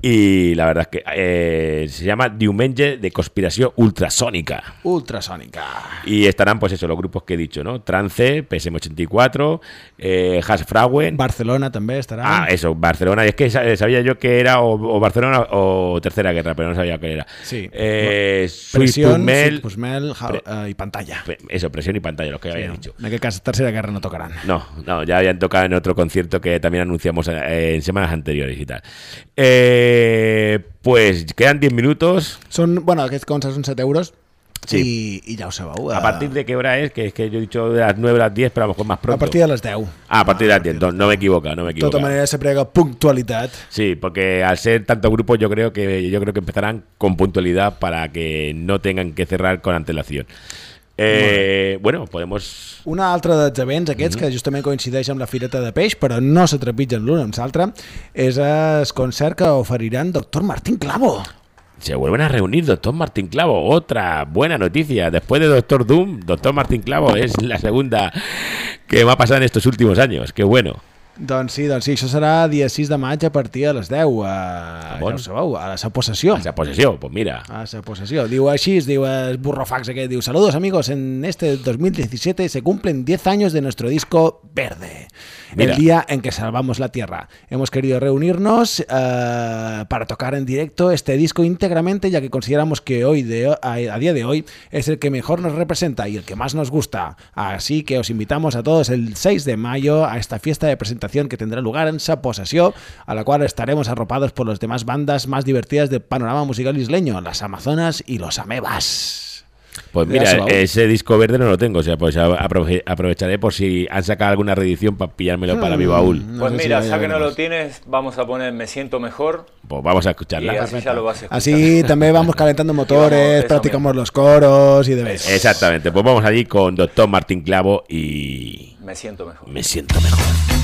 y la verdad es que eh, se llama Diumenge de Conspiración Ultrasónica. ultrasònica. Y estarán, pues eso, los grupos que he dicho, ¿no? Trance, PSM84, eh. Barcelona també estarà. Ah, eso, Barcelona. Y es que sa- sabía yo que era o, o Barcelona o Tercera Guerra, pero no sabía qué era. Sí. Eh, Pressió, Suipumel, Pusmel Pre- uh, i pantalla. eso, presión y pantalla, los que había dicho. en aquest cas, Tercera Guerra no tocaran. No, no, ya habían tocado en otro concierto que también anunciamos eh, en semanas anteriores y tal. Eh, pues quedan 10 minutos. Són, bueno, concerts són 7 euros Sí. i, i ja ho sabeu. ¿A eh, partir de qué hora es? Que es que yo he dicho de las 9 a las 10, pero a lo mejor más pronto. A partir de les 10. Ah, a partir de las 10, no, no me equivoca, no me De equivoco. tota manera, se prega puntualitat. Sí, porque al ser tantos grupos yo creo que yo creo que empezarán con puntualidad para que no tengan que cerrar con antelación. Eh, bueno, podemos Un altre dels events aquests, que justament coincideix amb la Fireta de Peix, però no se trepitgen l'un amb l'altre, és el concert que oferiran Doctor Martín Clavo. se vuelven a reunir Doctor Martín Clavo, otra buena noticia. Después de Doctor Doom, Doctor Martín Clavo es la segunda que me ha pasado en estos últimos años. Qué bueno. Doncs sí, doncs sí, això serà dia 6 de maig a partir de les 10, a, ja bon. sabeu, a la possessió. Esa posesión, pues mira. A la possessió. Diu així, diu el burrofax aquest, diu Saludos amigos, en este 2017 se cumplen 10 años de nuestro disco Verde. El día en que salvamos la Tierra. Hemos querido reunirnos eh, para tocar en directo este disco íntegramente, ya que consideramos que hoy de, a, a día de hoy es el que mejor nos representa y el que más nos gusta. Así que os invitamos a todos el 6 de mayo a esta fiesta de presentación que tendrá lugar en Sa Posesión, a la cual estaremos arropados por las demás bandas más divertidas del panorama musical isleño, las Amazonas y los Amebas. Pues mira, ese disco verde no lo tengo, o sea, pues aprove- aprovecharé por si han sacado alguna reedición para pillármelo para mi baúl. Pues mira, ya que no lo tienes, vamos a poner Me siento mejor Pues vamos a y escucharla. así ya lo vas a escuchar. Así también vamos calentando motores, practicamos los coros y demás. Exactamente, pues vamos allí con Doctor Martín Clavo y Me siento mejor. me siento mejor.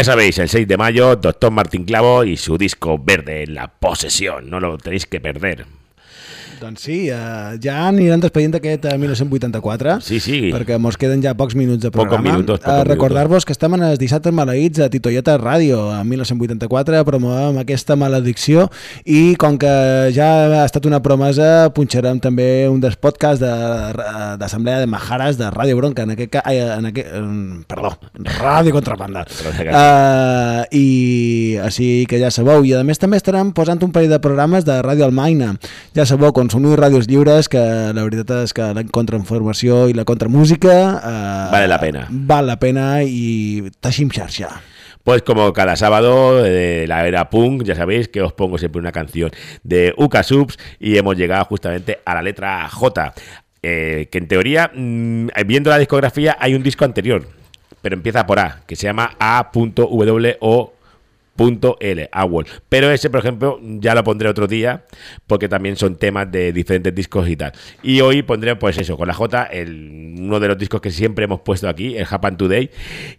Ya sabéis, el 6 de mayo, Doctor Martín Clavo y su disco verde, La Posesión. No lo tenéis que perder. Doncs sí, uh, ja aniran despedint aquest uh, 1984, Sí, sí. perquè mos queden ja pocs minuts de programa. minutos, pocos Eh, Recordar-vos que estem en els dissabtes maleïts a Titoieta Ràdio, a 1984, promovem aquesta maledicció i com que ja ha estat una promesa, punxarem també un dels podcasts de- d'Assemblea de, Majares de Ràdio Bronca, en aquest, ai, en aquest eh, perdó, Ràdio Contrabanda. Uh, I així que ja sabeu, i a més també estarem posant un parell de programes de Ràdio Almaina. Ja sabeu, consumir ràdios lliures, que la veritat és que la contrainformació i la contramúsica... Uh, Vale la pena. Val la pena i teixim xarxa. Pues como cada sábado de la era punk, ya sabéis que os pongo siempre una canción de Uka Subs y hemos llegado justamente a la letra J. eh, que en teoría, mm, viendo la discografía, hay un disco anterior, pero empieza por A, que se llama A.W.O. L. Pero ese, por ejemplo, ya lo pondré otro día, porque también son temas de diferentes discos y tal. Y hoy pondré, pues eso, con la J, el, uno de los discos que siempre hemos puesto aquí, el Japan Today.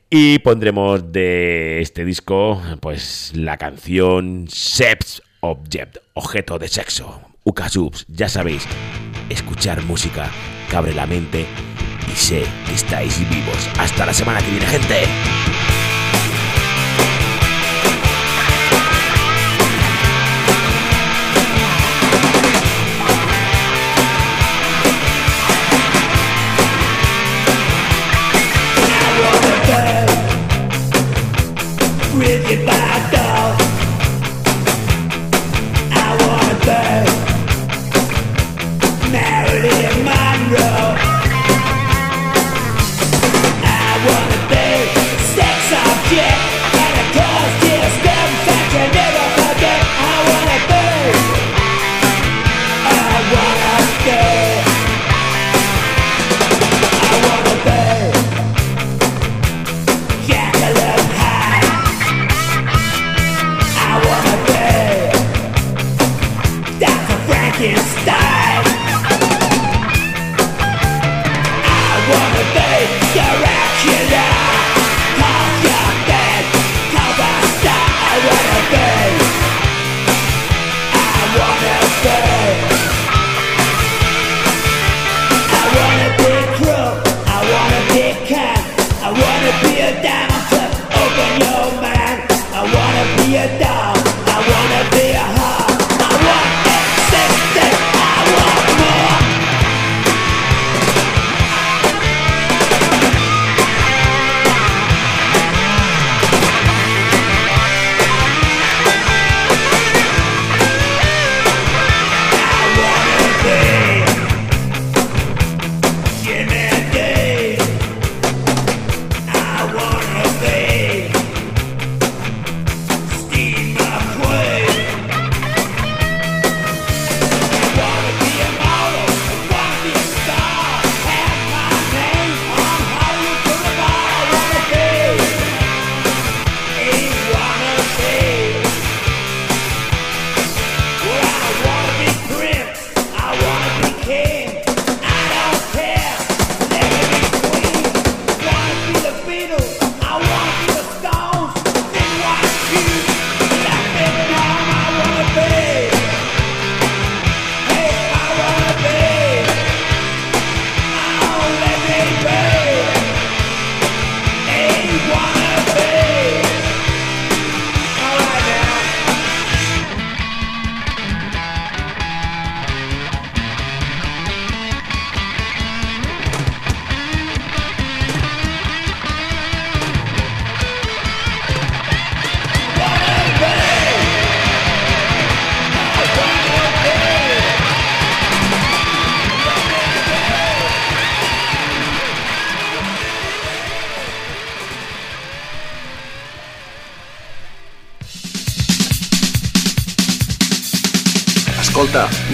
Y pondremos de este disco, pues la canción Sex Object, objeto de sexo. Uka Subs, ya sabéis, escuchar música que abre la mente y sé que estáis vivos. Hasta la semana que viene, gente. with it.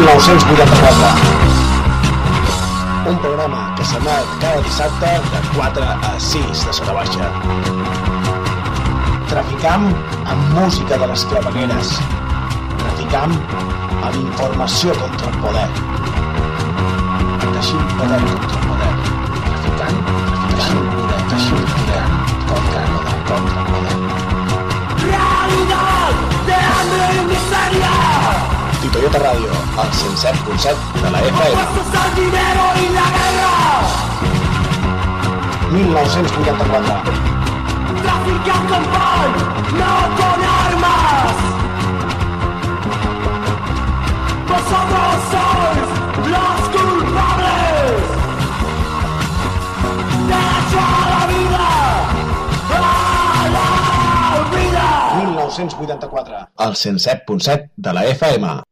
1984. Un programa que s'emet cada dissabte de 4 a 6 de sota baixa. Traficam amb música de les clavegueres. Traficam amb informació contra el poder. Teixim poder contra el poder. Titoyota Ràdio, al 107.7 de la FM. Al dinero y la guerra. 1984. Trafican con pan, no con armas. Vosotros sois los culpables. A la vida. 1984. Al 107.7 de la FM.